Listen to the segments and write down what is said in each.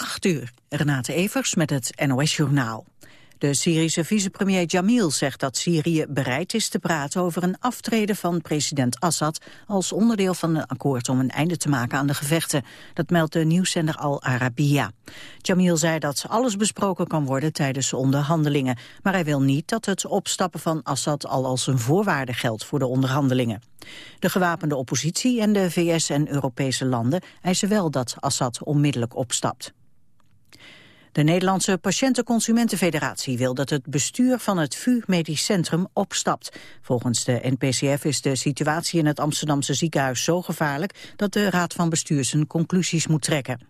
8 uur. Renate Evers met het NOS Journaal. De Syrische vicepremier Jamil zegt dat Syrië bereid is te praten over een aftreden van president Assad als onderdeel van een akkoord om een einde te maken aan de gevechten. Dat meldt de nieuwszender Al Arabiya. Jamil zei dat alles besproken kan worden tijdens onderhandelingen, maar hij wil niet dat het opstappen van Assad al als een voorwaarde geldt voor de onderhandelingen. De gewapende oppositie en de VS en Europese landen eisen wel dat Assad onmiddellijk opstapt. De Nederlandse Patiëntenconsumentenfederatie wil dat het bestuur van het VU Medisch Centrum opstapt. Volgens de NPCF is de situatie in het Amsterdamse ziekenhuis zo gevaarlijk dat de Raad van Bestuur zijn conclusies moet trekken.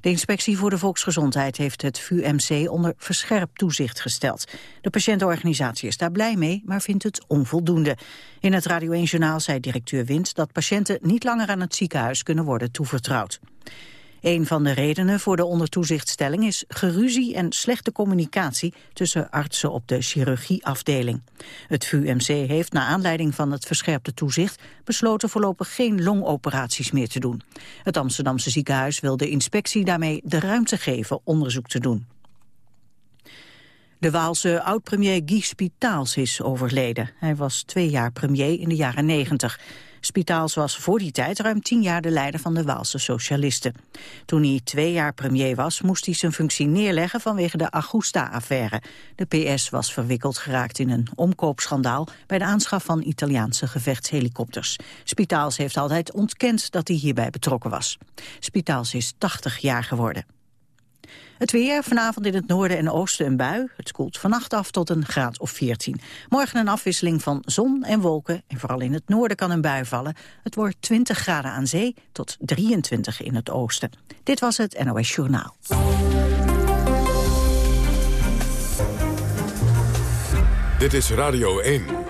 De Inspectie voor de Volksgezondheid heeft het VUMC onder verscherpt toezicht gesteld. De patiëntenorganisatie is daar blij mee, maar vindt het onvoldoende. In het Radio 1 Journaal zei directeur Wind dat patiënten niet langer aan het ziekenhuis kunnen worden toevertrouwd. Een van de redenen voor de ondertoezichtstelling is geruzie en slechte communicatie tussen artsen op de chirurgieafdeling. Het VUMC heeft na aanleiding van het verscherpte toezicht besloten voorlopig geen longoperaties meer te doen. Het Amsterdamse ziekenhuis wil de inspectie daarmee de ruimte geven onderzoek te doen. De Waalse oud-premier Guy Spitaals is overleden. Hij was twee jaar premier in de jaren negentig. Spitaals was voor die tijd ruim tien jaar de leider van de Waalse socialisten. Toen hij twee jaar premier was, moest hij zijn functie neerleggen vanwege de Augusta-affaire. De PS was verwikkeld geraakt in een omkoopschandaal bij de aanschaf van Italiaanse gevechtshelikopters. Spitaals heeft altijd ontkend dat hij hierbij betrokken was. Spitaals is 80 jaar geworden. Het weer, vanavond in het noorden en oosten een bui. Het koelt vannacht af tot een graad of 14. Morgen een afwisseling van zon en wolken. En vooral in het noorden kan een bui vallen. Het wordt 20 graden aan zee tot 23 in het oosten. Dit was het NOS Journaal. Dit is Radio 1.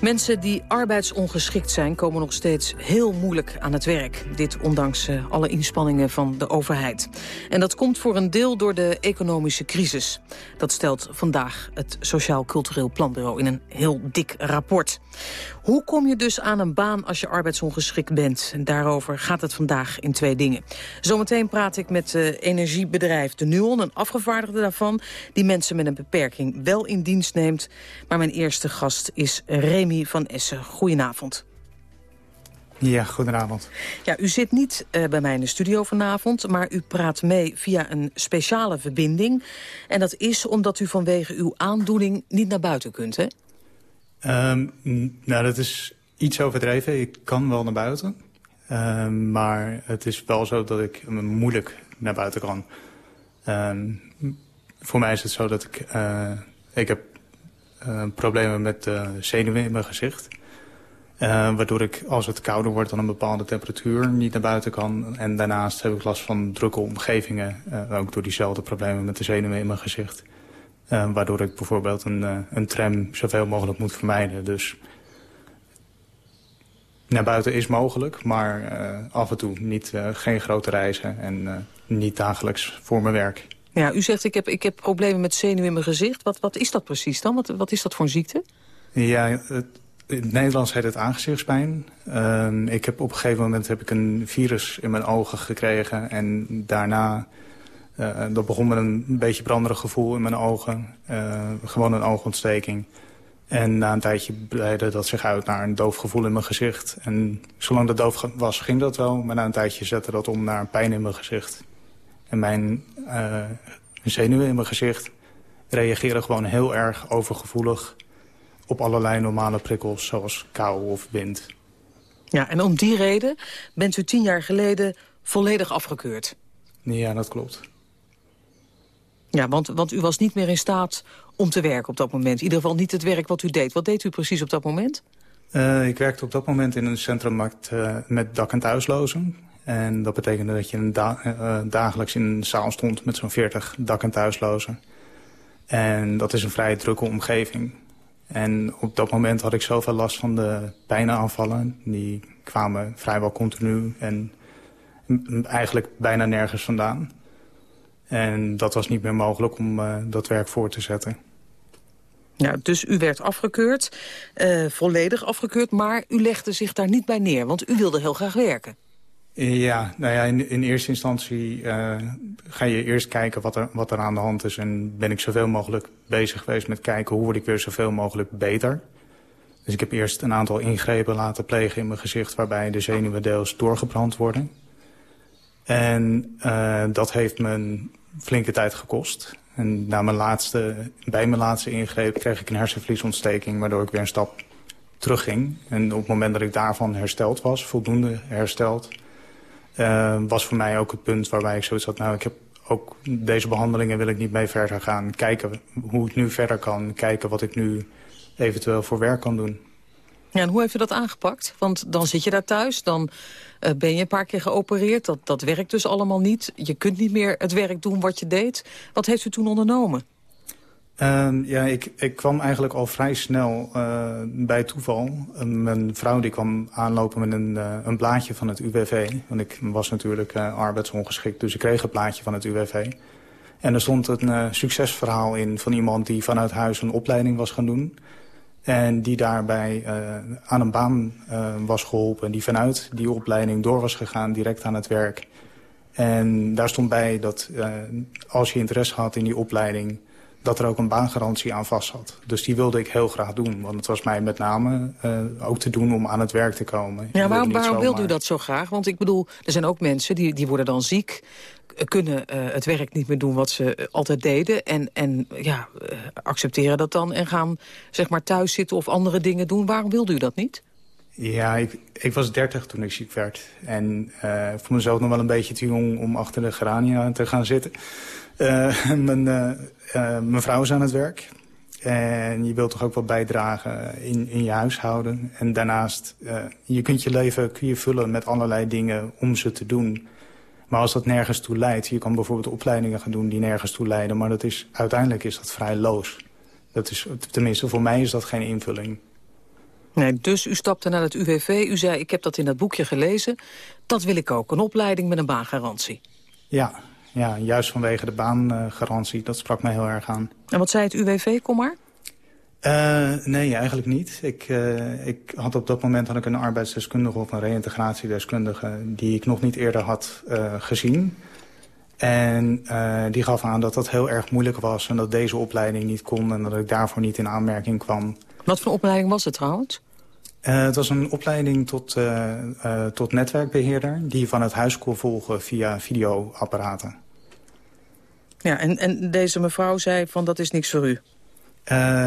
Mensen die arbeidsongeschikt zijn komen nog steeds heel moeilijk aan het werk. Dit ondanks uh, alle inspanningen van de overheid. En dat komt voor een deel door de economische crisis. Dat stelt vandaag het Sociaal Cultureel Planbureau in een heel dik rapport. Hoe kom je dus aan een baan als je arbeidsongeschikt bent? En daarover gaat het vandaag in twee dingen. Zometeen praat ik met het uh, energiebedrijf De Nuon, een afgevaardigde daarvan... die mensen met een beperking wel in dienst neemt. Maar mijn eerste gast is Remy van Essen. Goedenavond. Ja, goedenavond. Ja, u zit niet uh, bij mij in de studio vanavond, maar u praat mee via een speciale verbinding. En dat is omdat u vanwege uw aandoening niet naar buiten kunt, hè? Um, nou, dat is iets overdreven. Ik kan wel naar buiten. Um, maar het is wel zo dat ik moeilijk naar buiten kan. Um, voor mij is het zo dat ik... Uh, ik heb problemen met uh, zenuwen in mijn gezicht. Uh, waardoor ik, als het kouder wordt dan een bepaalde temperatuur, niet naar buiten kan. En daarnaast heb ik last van drukke omgevingen. ook door diezelfde problemen met de zenuwen in mijn gezicht. Waardoor ik bijvoorbeeld een, een tram zoveel mogelijk moet vermijden. Dus naar buiten is mogelijk, maar af en toe niet, geen grote reizen en niet dagelijks voor mijn werk. Ja, u zegt ik heb, ik heb problemen met zenuwen in mijn gezicht. Wat, wat is dat precies dan? Wat, wat is dat voor een ziekte? Ja, in het Nederlands heet het aangezichtspijn. Uh, ik heb op een gegeven moment heb ik een virus in mijn ogen gekregen en daarna uh, dat begon met een beetje branderig gevoel in mijn ogen. Uh, gewoon een oogontsteking. En na een tijdje breidde dat zich uit naar een doof gevoel in mijn gezicht. En zolang dat doof was, ging dat wel. Maar na een tijdje zette dat om naar pijn in mijn gezicht. En mijn uh, zenuwen in mijn gezicht reageren gewoon heel erg overgevoelig... op allerlei normale prikkels, zoals kou of wind. Ja, en om die reden bent u tien jaar geleden volledig afgekeurd? Ja, dat klopt. Ja, want, want u was niet meer in staat om te werken op dat moment. In ieder geval niet het werk wat u deed. Wat deed u precies op dat moment? Uh, ik werkte op dat moment in een centrummarkt uh, met dak- en thuislozen. En dat betekende dat je een da uh, dagelijks in een zaal stond met zo'n 40 dak- en thuislozen. En dat is een vrij drukke omgeving. En op dat moment had ik zoveel last van de pijnaanvallen. Die kwamen vrijwel continu en eigenlijk bijna nergens vandaan. En dat was niet meer mogelijk om dat werk voor te zetten. Ja, dus u werd afgekeurd, volledig afgekeurd, maar u legde zich daar niet bij neer, want u wilde heel graag werken. Ja, nou ja, in, in eerste instantie uh, ga je eerst kijken wat er, wat er aan de hand is. En ben ik zoveel mogelijk bezig geweest met kijken hoe word ik weer zoveel mogelijk beter. Dus ik heb eerst een aantal ingrepen laten plegen in mijn gezicht... waarbij de zenuwen deels doorgebrand worden. En uh, dat heeft me een flinke tijd gekost. En na mijn laatste, bij mijn laatste ingreep kreeg ik een hersenvliesontsteking... waardoor ik weer een stap terugging. En op het moment dat ik daarvan hersteld was, voldoende hersteld uh, was voor mij ook het punt waarbij ik zoiets had... nou, ik heb ook deze behandelingen wil ik niet mee verder gaan. Kijken hoe ik nu verder kan. Kijken wat ik nu eventueel voor werk kan doen. Ja, en hoe heeft u dat aangepakt? Want dan zit je daar thuis, dan uh, ben je een paar keer geopereerd. Dat, dat werkt dus allemaal niet. Je kunt niet meer het werk doen wat je deed. Wat heeft u toen ondernomen? Uh, ja, ik, ik kwam eigenlijk al vrij snel uh, bij toeval. Uh, mijn vrouw die kwam aanlopen met een, uh, een blaadje van het UWV. Want ik was natuurlijk arbeidsongeschikt, dus ik kreeg een blaadje van het UWV. En er stond een succesverhaal in van iemand die vanuit huis een opleiding was gaan doen. En die daarbij aan een baan was geholpen. En die vanuit die opleiding door was gegaan, direct aan het werk. En daar stond bij dat als je interesse had in die opleiding dat er ook een baangarantie aan vast zat. Dus die wilde ik heel graag doen. Want het was mij met name uh, ook te doen om aan het werk te komen. Ja, waarom, waarom wilde u dat zo graag? Want ik bedoel, er zijn ook mensen die, die worden dan ziek kunnen uh, het werk niet meer doen wat ze altijd deden... en, en ja, uh, accepteren dat dan en gaan zeg maar, thuis zitten of andere dingen doen. Waarom wilde u dat niet? Ja, ik, ik was dertig toen ik ziek werd. En uh, ik vond mezelf nog wel een beetje te jong om achter de gerania te gaan zitten. Uh, mijn, uh, mijn vrouw is aan het werk. En je wilt toch ook wat bijdragen in, in je huishouden. En daarnaast, je kunt je leven kun je vullen met allerlei dingen om ze te doen. Maar als dat nergens toe leidt, je kan bijvoorbeeld opleidingen gaan doen die nergens toe leiden. Maar dat is, uiteindelijk is dat vrij loos. Dat is, tenminste, voor mij is dat geen invulling. Nee, dus u stapte naar het UWV. U zei, ik heb dat in dat boekje gelezen. Dat wil ik ook, een opleiding met een baangarantie. Ja, ja juist vanwege de baangarantie. Dat sprak mij heel erg aan. En wat zei het UWV, kom maar? Uh, nee, eigenlijk niet. Ik, uh, ik had op dat moment had ik een arbeidsdeskundige of een reïntegratiedeskundige... die ik nog niet eerder had uh, gezien. En die gaf aan dat dat heel erg moeilijk was... en dat deze opleiding niet kon en dat ik daarvoor niet in aanmerking kwam. Wat voor opleiding was het trouwens? Het was een opleiding tot, tot netwerkbeheerder... die van het huis kon volgen via videoapparaten. Ja, en, en deze mevrouw zei van dat is niks voor u?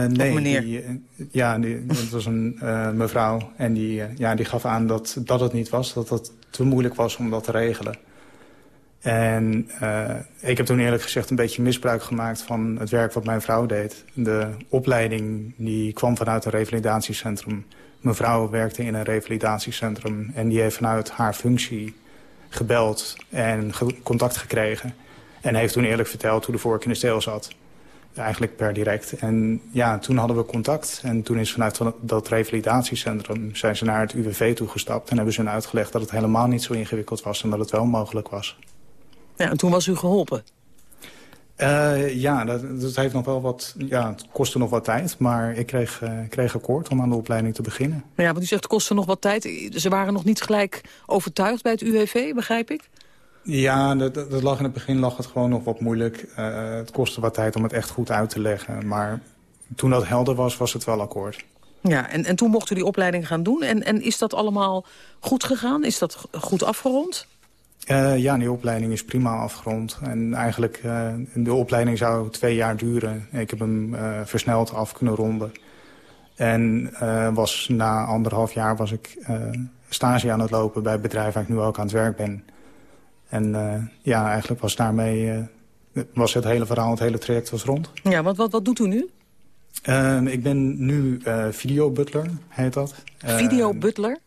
nee, meneer? Die, ja, die, dat was een mevrouw. En die, ja, die gaf aan dat, dat het niet was. Dat het te moeilijk was om dat te regelen. En ik heb toen eerlijk gezegd een beetje misbruik gemaakt van het werk wat mijn vrouw deed. De opleiding die kwam vanuit een revalidatiecentrum. Mijn vrouw werkte in een revalidatiecentrum en die heeft vanuit haar functie gebeld en ge contact gekregen. En heeft toen eerlijk verteld hoe de vork in de steel zat. Eigenlijk per direct. En ja, toen hadden we contact. En toen is vanuit dat revalidatiecentrum zijn ze naar het UWV toegestapt. En hebben ze hun uitgelegd dat het helemaal niet zo ingewikkeld was en dat het wel mogelijk was. Ja, en toen was u geholpen? Uh, ja, dat, dat, heeft nog wel wat, ja, het kostte nog wat tijd. Maar ik kreeg, uh, kreeg akkoord om aan de opleiding te beginnen. Ja, want u zegt het kostte nog wat tijd. Ze waren nog niet gelijk overtuigd bij het UWV, begrijp ik? Ja, dat, dat lag in het begin lag het gewoon nog wat moeilijk. Uh, het kostte wat tijd om het echt goed uit te leggen. Maar toen dat helder was, was het wel akkoord. Ja, en, en toen mocht u die opleiding gaan doen. En, en is dat allemaal goed gegaan? Is dat goed afgerond? Uh, ja, die opleiding is prima afgerond. En eigenlijk, uh, de opleiding zou twee jaar duren. Ik heb hem versneld af kunnen ronden. En was, na anderhalf jaar was ik stage aan het lopen bij het bedrijf waar ik nu ook aan het werk ben. En ja, eigenlijk was daarmee, was het hele verhaal, het hele traject was rond. Ja, wat, wat, wat doet u nu? ik ben nu videobutler, heet dat. Videobutler?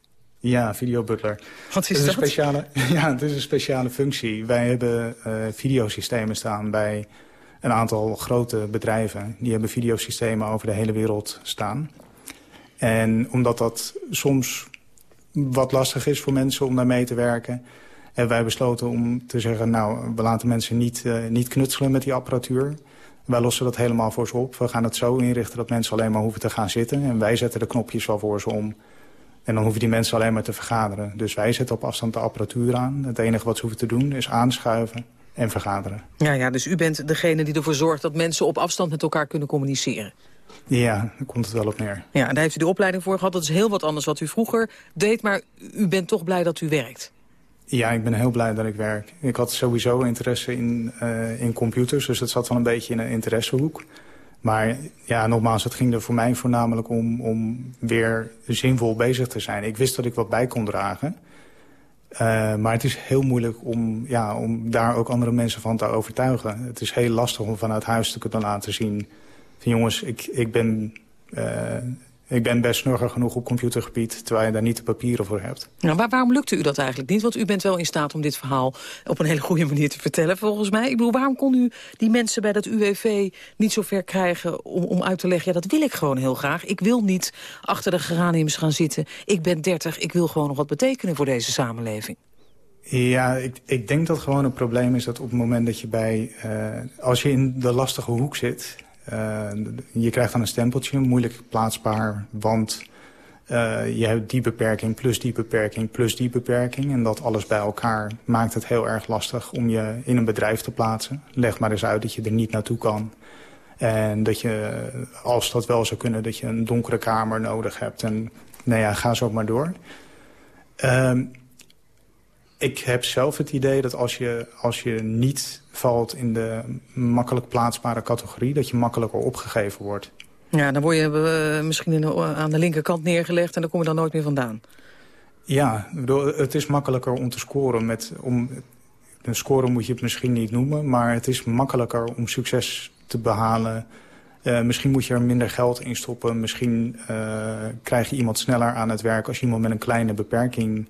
Ja, videobutler. Wat is dat? dat? Een speciale, ja, het is een speciale functie. Wij hebben uh, videosystemen staan bij een aantal grote bedrijven. Die hebben videosystemen over de hele wereld staan. En omdat dat soms wat lastig is voor mensen om daar mee te werken... En wij besloten om te zeggen, nou, we laten mensen niet, uh, niet knutselen met die apparatuur. Wij lossen dat helemaal voor ze op. We gaan het zo inrichten dat mensen alleen maar hoeven te gaan zitten. En wij zetten de knopjes wel voor ze om. En dan hoeven die mensen alleen maar te vergaderen. Dus wij zetten op afstand de apparatuur aan. Het enige wat ze hoeven te doen is aanschuiven en vergaderen. Ja, ja, dus u bent degene die ervoor zorgt dat mensen op afstand met elkaar kunnen communiceren. Ja, daar komt het wel op neer. Ja, en daar heeft u de opleiding voor gehad. Dat is heel wat anders wat u vroeger deed, maar u bent toch blij dat u werkt. Ja, ik ben heel blij dat ik werk. Ik had sowieso interesse in, uh, in computers, dus dat zat wel een beetje in een interessehoek. Maar ja, nogmaals, het ging er voor mij voornamelijk om, om weer zinvol bezig te zijn. Ik wist dat ik wat bij kon dragen. Uh, maar het is heel moeilijk om, ja, om daar ook andere mensen van te overtuigen. Het is heel lastig om vanuit huis te kunnen laten zien... van jongens, ik, ik ben uh, ik ben best snurger genoeg op computergebied... terwijl je daar niet de papieren voor hebt. Nou, waar, waarom lukte u dat eigenlijk niet? Want u bent wel in staat om dit verhaal op een hele goede manier te vertellen, volgens mij. Ik bedoel, waarom kon u die mensen bij dat UWV niet zo ver krijgen... om, om uit te leggen, ja, dat wil ik gewoon heel graag. Ik wil niet achter de geraniums gaan zitten. Ik ben 30, ik wil gewoon nog wat betekenen voor deze samenleving. Ja, ik, ik denk dat gewoon een probleem is dat op het moment dat je bij... Uh, als je in de lastige hoek zit uh, je krijgt dan een stempeltje, moeilijk plaatsbaar, want uh, je hebt die beperking plus die beperking plus die beperking. En dat alles bij elkaar maakt het heel erg lastig om je in een bedrijf te plaatsen. Leg maar eens uit dat je er niet naartoe kan. En dat je, als dat wel zou kunnen, dat je een donkere kamer nodig hebt. En nou ja, ga zo maar door. Uh, ik heb zelf het idee dat als je, als je niet valt in de makkelijk plaatsbare categorie... dat je makkelijker opgegeven wordt. Ja, dan word je uh, misschien in, aan de linkerkant neergelegd... en dan kom je dan nooit meer vandaan. Ja, het is makkelijker om te scoren. Met, om, een score moet je het misschien niet noemen... maar het is makkelijker om succes te behalen... Uh, misschien moet je er minder geld in stoppen. Misschien uh, krijg je iemand sneller aan het werk... als je iemand met een kleine beperking.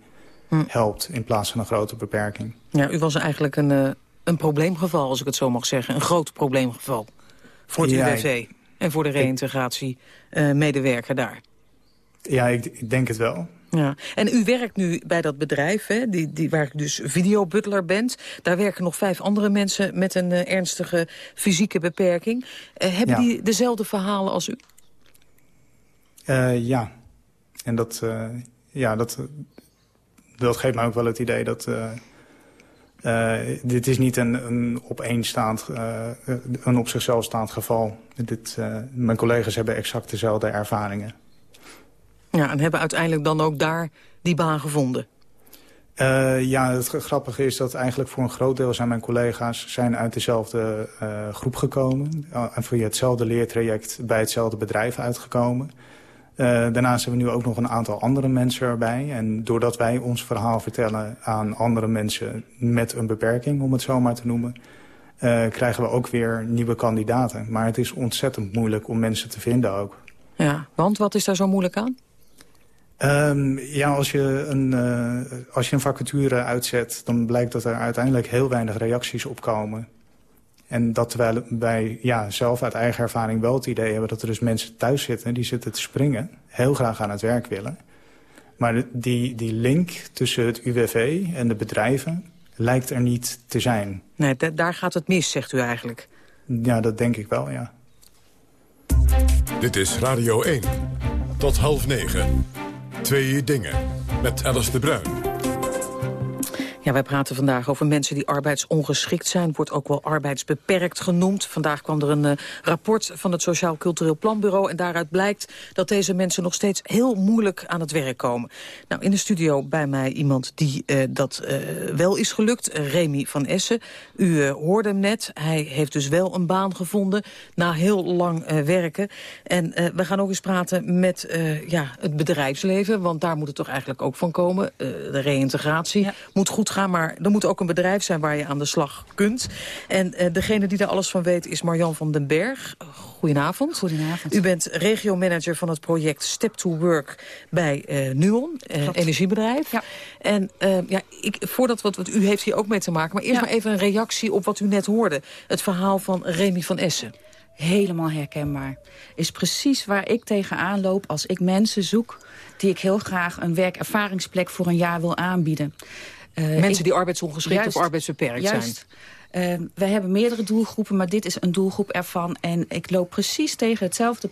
Helpt... in plaats van een grote beperking. Ja, u was eigenlijk een, uh, een probleemgeval, als ik het zo mag zeggen. Een groot probleemgeval voor het ja, UWV en voor de reïntegratiemedewerker uh, daar. Ja, ik, ik, denk het wel. Ja. En u werkt nu bij dat bedrijf, hè, die, die, waar ik dus videobutler bent. Daar werken nog vijf andere mensen met een uh, ernstige fysieke beperking. Uh, hebben ja. die dezelfde verhalen als u? Ja. En dat, ja, dat, dat geeft mij ook wel het idee dat... Uh, dit is niet een, een opeenstaand, uh, een op zichzelf staand geval. Dit, uh, mijn collega's hebben exact dezelfde ervaringen. Ja, en hebben uiteindelijk dan ook daar die baan gevonden? ja, het grappige is dat eigenlijk voor een groot deel zijn mijn collega's... zijn uit dezelfde groep gekomen. en via hetzelfde leertraject bij hetzelfde bedrijf uitgekomen. Uh, daarnaast hebben we nu ook nog een aantal andere mensen erbij. En doordat wij ons verhaal vertellen aan andere mensen met een beperking, om het zo maar te noemen, uh, krijgen we ook weer nieuwe kandidaten. Maar het is ontzettend moeilijk om mensen te vinden ook. Ja, want wat is daar zo moeilijk aan? Um, ja, als je, een, uh, als je een vacature uitzet, dan blijkt dat er uiteindelijk heel weinig reacties op komen. En dat terwijl wij ja, zelf uit eigen ervaring wel het idee hebben... dat er dus mensen thuis zitten, die zitten te springen... heel graag aan het werk willen. Maar die, die link tussen het UWV en de bedrijven lijkt er niet te zijn. Nee, daar gaat het mis, zegt u eigenlijk. Ja, dat denk ik wel, ja. Dit is Radio 1. Tot half negen. Twee dingen. Met Alice de Bruin. Ja, wij praten vandaag over mensen die arbeidsongeschikt zijn. Wordt ook wel arbeidsbeperkt genoemd. Vandaag kwam er een uh, rapport van het Sociaal Cultureel Planbureau... en daaruit blijkt dat deze mensen nog steeds heel moeilijk aan het werk komen. Nou, in de studio bij mij iemand die uh, dat uh, wel is gelukt. Remy van Essen. U hoorde hem net. Hij heeft dus wel een baan gevonden na heel lang werken. En we gaan ook eens praten met ja, het bedrijfsleven. Want daar moet het toch eigenlijk ook van komen. de reïntegratie ja. moet goed gaan, maar er moet ook een bedrijf zijn waar je aan de slag kunt. En uh, degene die daar alles van weet is Marjan van den Berg. Goedenavond. Goedenavond. U bent regiomanager van het project Step to Work bij uh, Nuon, uh, energiebedrijf. Ja. En ja, ik, voordat wat, wat u heeft hier ook mee te maken, maar eerst ja. maar even een reactie op wat u net hoorde. Het verhaal van Remy van Essen. Helemaal herkenbaar. Is precies waar ik tegenaan loop als ik mensen zoek die ik heel graag een werkervaringsplek voor een jaar wil aanbieden. Mensen die arbeidsongeschikt juist, of arbeidsbeperkt juist. zijn. Uh, wij hebben meerdere doelgroepen, maar dit is een doelgroep ervan. En ik loop precies tegen hetzelfde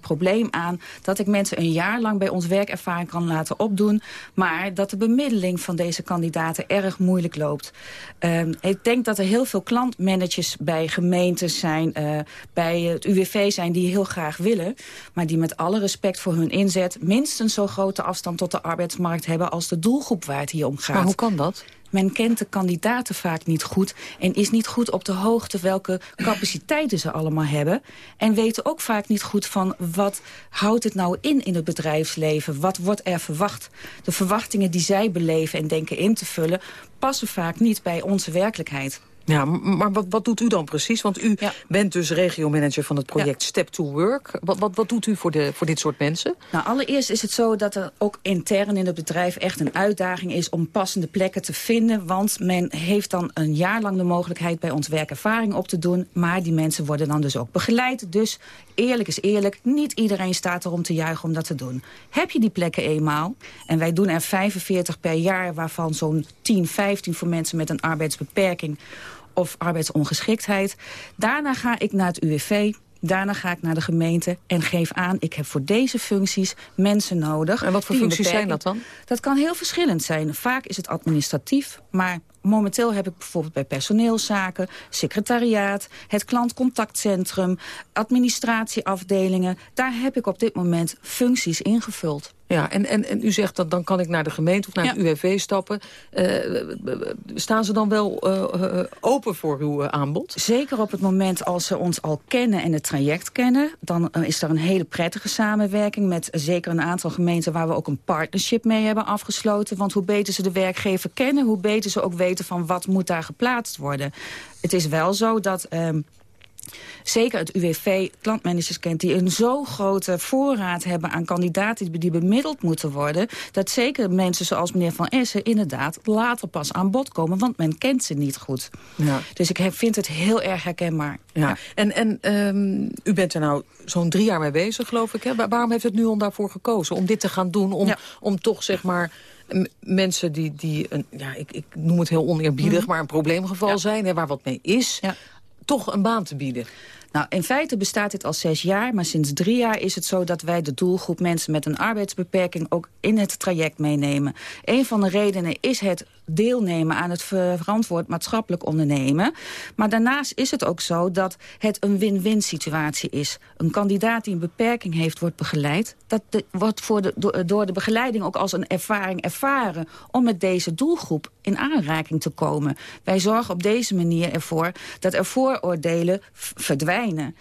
probleem aan dat ik mensen een jaar lang bij ons werkervaring kan laten opdoen, maar dat de bemiddeling van deze kandidaten erg moeilijk loopt. Uh, ik denk dat er heel veel klantmanagers bij gemeentes zijn, uh, bij het UWV zijn die heel graag willen, maar die met alle respect voor hun inzet minstens zo grote afstand tot de arbeidsmarkt hebben als de doelgroep waar het hier om gaat. Maar hoe kan dat? Men kent de kandidaten vaak niet goed en is niet goed op de hoogte welke capaciteiten ze allemaal hebben. En weten ook vaak niet goed van wat houdt het nou in in het bedrijfsleven? Wat wordt er verwacht? De verwachtingen die zij beleven en denken in te vullen passen vaak niet bij onze werkelijkheid. Ja, maar wat, wat doet u dan precies? Want u ja. bent dus regiomanager van het project ja. Step to Work. Wat, wat, wat doet u voor, de, voor dit soort mensen? Nou, allereerst is het zo dat er ook intern in het bedrijf echt een uitdaging is om passende plekken te vinden. Want men heeft dan een jaar lang de mogelijkheid bij ons werkervaring op te doen. Maar die mensen worden dan dus ook begeleid. Dus eerlijk is eerlijk, niet iedereen staat er om te juichen om dat te doen. Heb je die plekken eenmaal, en wij doen er 45 per jaar... waarvan zo'n 10, 15 voor mensen met een arbeidsbeperking of arbeidsongeschiktheid. Daarna ga ik naar het UWV, Daarna ga ik naar de gemeente en geef aan... ik heb voor deze functies mensen nodig. En wat voor functies zijn dat dan? Dat kan heel verschillend zijn. Vaak is het administratief, maar momenteel heb ik bijvoorbeeld bij personeelszaken... secretariaat, het klantcontactcentrum, administratieafdelingen. Daar heb ik op dit moment functies ingevuld. Ja, en, en, en u zegt dat dan kan ik naar de gemeente of naar ja. het UWV stappen. Uh, staan ze dan wel uh, open voor uw aanbod? Zeker op het moment als ze ons al kennen en het traject kennen. Dan is er een hele prettige samenwerking met zeker een aantal gemeenten... waar we ook een partnership mee hebben afgesloten. Want hoe beter ze de werkgever kennen, hoe beter ze ook weten van wat moet daar geplaatst worden. Het is wel zo dat... Um, zeker het UWV klantmanagers kent... die een zo grote voorraad hebben aan kandidaten die bemiddeld moeten worden... dat zeker mensen zoals meneer Van Essen inderdaad later pas aan bod komen... want men kent ze niet goed. Ja. Dus ik vind het heel erg herkenbaar. Ja. ja. En, en um, u bent er nou zo'n drie jaar mee bezig, geloof ik. Hè? Waarom heeft het nu om daarvoor gekozen? Om dit te gaan doen, om, ja. om toch zeg maar mensen die, die een, ja, ik, ik noem het heel oneerbiedig, mm. maar een probleemgeval ja. zijn, hè, waar wat mee is, ja. Toch een baan te bieden. Nou, in feite bestaat dit al zes jaar, maar sinds drie jaar is het zo dat wij de doelgroep mensen met een arbeidsbeperking ook in het traject meenemen. Een van de redenen is het deelnemen aan het verantwoord maatschappelijk ondernemen. Maar daarnaast is het ook zo dat het een win-win situatie is. Een kandidaat die een beperking heeft, wordt begeleid. Dat de, wordt voor door de begeleiding ook als een ervaring ervaren... om met deze doelgroep in aanraking te komen. Wij zorgen op deze manier ervoor dat er vooroordelen verdwijnen verdwijnen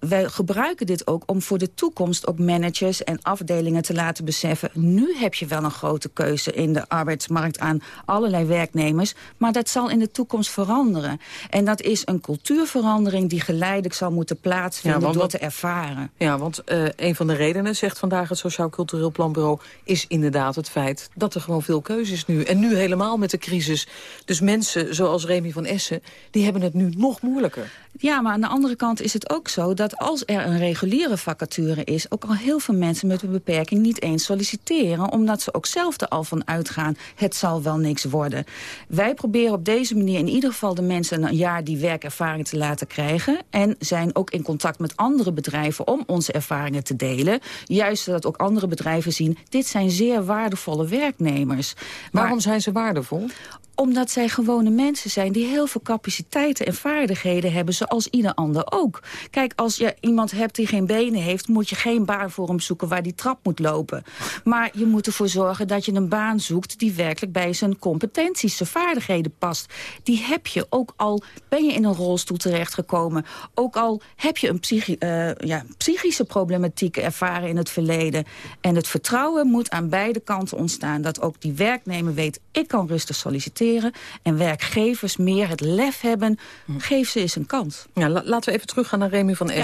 wij gebruiken dit ook om voor de toekomst ook managers en afdelingen te laten beseffen. Nu heb je wel een grote keuze in de arbeidsmarkt aan allerlei werknemers. Maar dat zal in de toekomst veranderen. En dat is een cultuurverandering die geleidelijk zal moeten plaatsvinden ja, want, door te ervaren. Ja, want uh, een van de redenen, zegt vandaag het Sociaal Cultureel Planbureau... is inderdaad het feit dat er gewoon veel keuze is nu. En nu helemaal met de crisis. Dus mensen zoals Remy van Essen, die hebben het nu nog moeilijker. Ja, maar aan de andere kant is het ook zo dat als er een reguliere vacature is... ook al heel veel mensen met een beperking niet eens solliciteren... omdat ze ook zelf er al van uitgaan, het zal wel niks worden. Wij proberen op deze manier in ieder geval de mensen een jaar die werkervaring te laten krijgen... en zijn ook in contact met andere bedrijven om onze ervaringen te delen. Juist zodat ook andere bedrijven zien, dit zijn zeer waardevolle werknemers. Waarom maar, zijn ze waardevol? Omdat zij gewone mensen zijn die heel veel capaciteiten en vaardigheden hebben... zoals ieder ander ook. Kijk, als je iemand hebt die geen benen heeft... moet je geen baan voor hem zoeken waar die trap moet lopen. Maar je moet ervoor zorgen dat je een baan zoekt... die werkelijk bij zijn competenties, zijn vaardigheden past. Die heb je, ook al ben je in een rolstoel terechtgekomen. Ook al heb je een psychi uh, ja, psychische problematiek ervaren in het verleden. En het vertrouwen moet aan beide kanten ontstaan. Dat ook die werknemer weet, ik kan rustig solliciteren en werkgevers meer het lef hebben, geef ze eens een kans. Ja, laten we even teruggaan naar Remy van ja.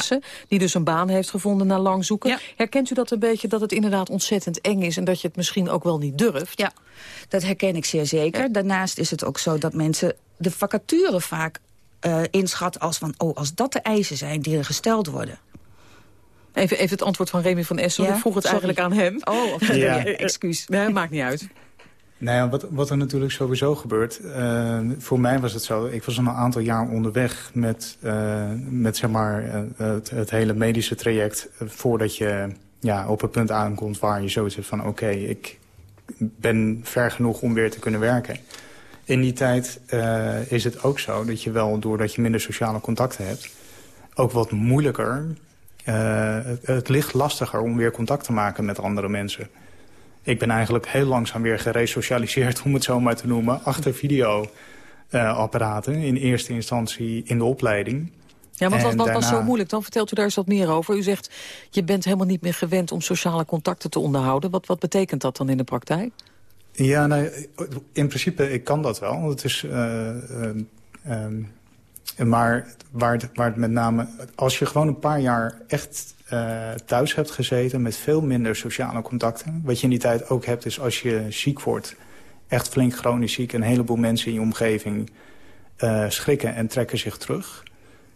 Die dus een baan heeft gevonden na lang zoeken. Ja. Herkent u dat een beetje, dat het inderdaad ontzettend eng is... en dat je het misschien ook wel niet durft? Ja, dat herken ik zeer zeker. Daarnaast is het ook zo dat mensen de vacature vaak uh, inschatten als van... oh, als dat de eisen zijn die er gesteld worden... Even, even het antwoord van Remy van Essen. Ja? Ik vroeg het Sorry. eigenlijk aan hem. Oh, ja. excuus. Nee, maakt niet uit. Nou ja, wat, wat er natuurlijk sowieso gebeurt... Uh, voor mij was het zo, ik was een aantal jaar onderweg... met, uh, met zeg maar, uh, het, het, hele medische traject... voordat je ja, op het punt aankomt waar je zoiets hebt van... oké, ik ben ver genoeg om weer te kunnen werken. In die tijd is het ook zo dat je wel, doordat je minder sociale contacten hebt... ook wat moeilijker... het ligt lastiger om weer contact te maken met andere mensen... Ik ben eigenlijk heel langzaam weer geresocialiseerd, om het zo maar te noemen... achter videoapparaten, in eerste instantie in de opleiding. Ja, want wat, wat was zo moeilijk? Dan vertelt u daar eens wat meer over. U zegt, je bent helemaal niet meer gewend om sociale contacten te onderhouden. Wat, wat betekent dat dan in de praktijk? Ja, nou, in principe, ik kan dat wel. Het is... Uh, uh, maar waar het, waar het met name... Als je gewoon een paar jaar echt uh, thuis hebt gezeten... met veel minder sociale contacten. Wat je in die tijd ook hebt is als je ziek wordt... echt flink chronisch ziek... een heleboel mensen in je omgeving uh, schrikken en trekken zich terug.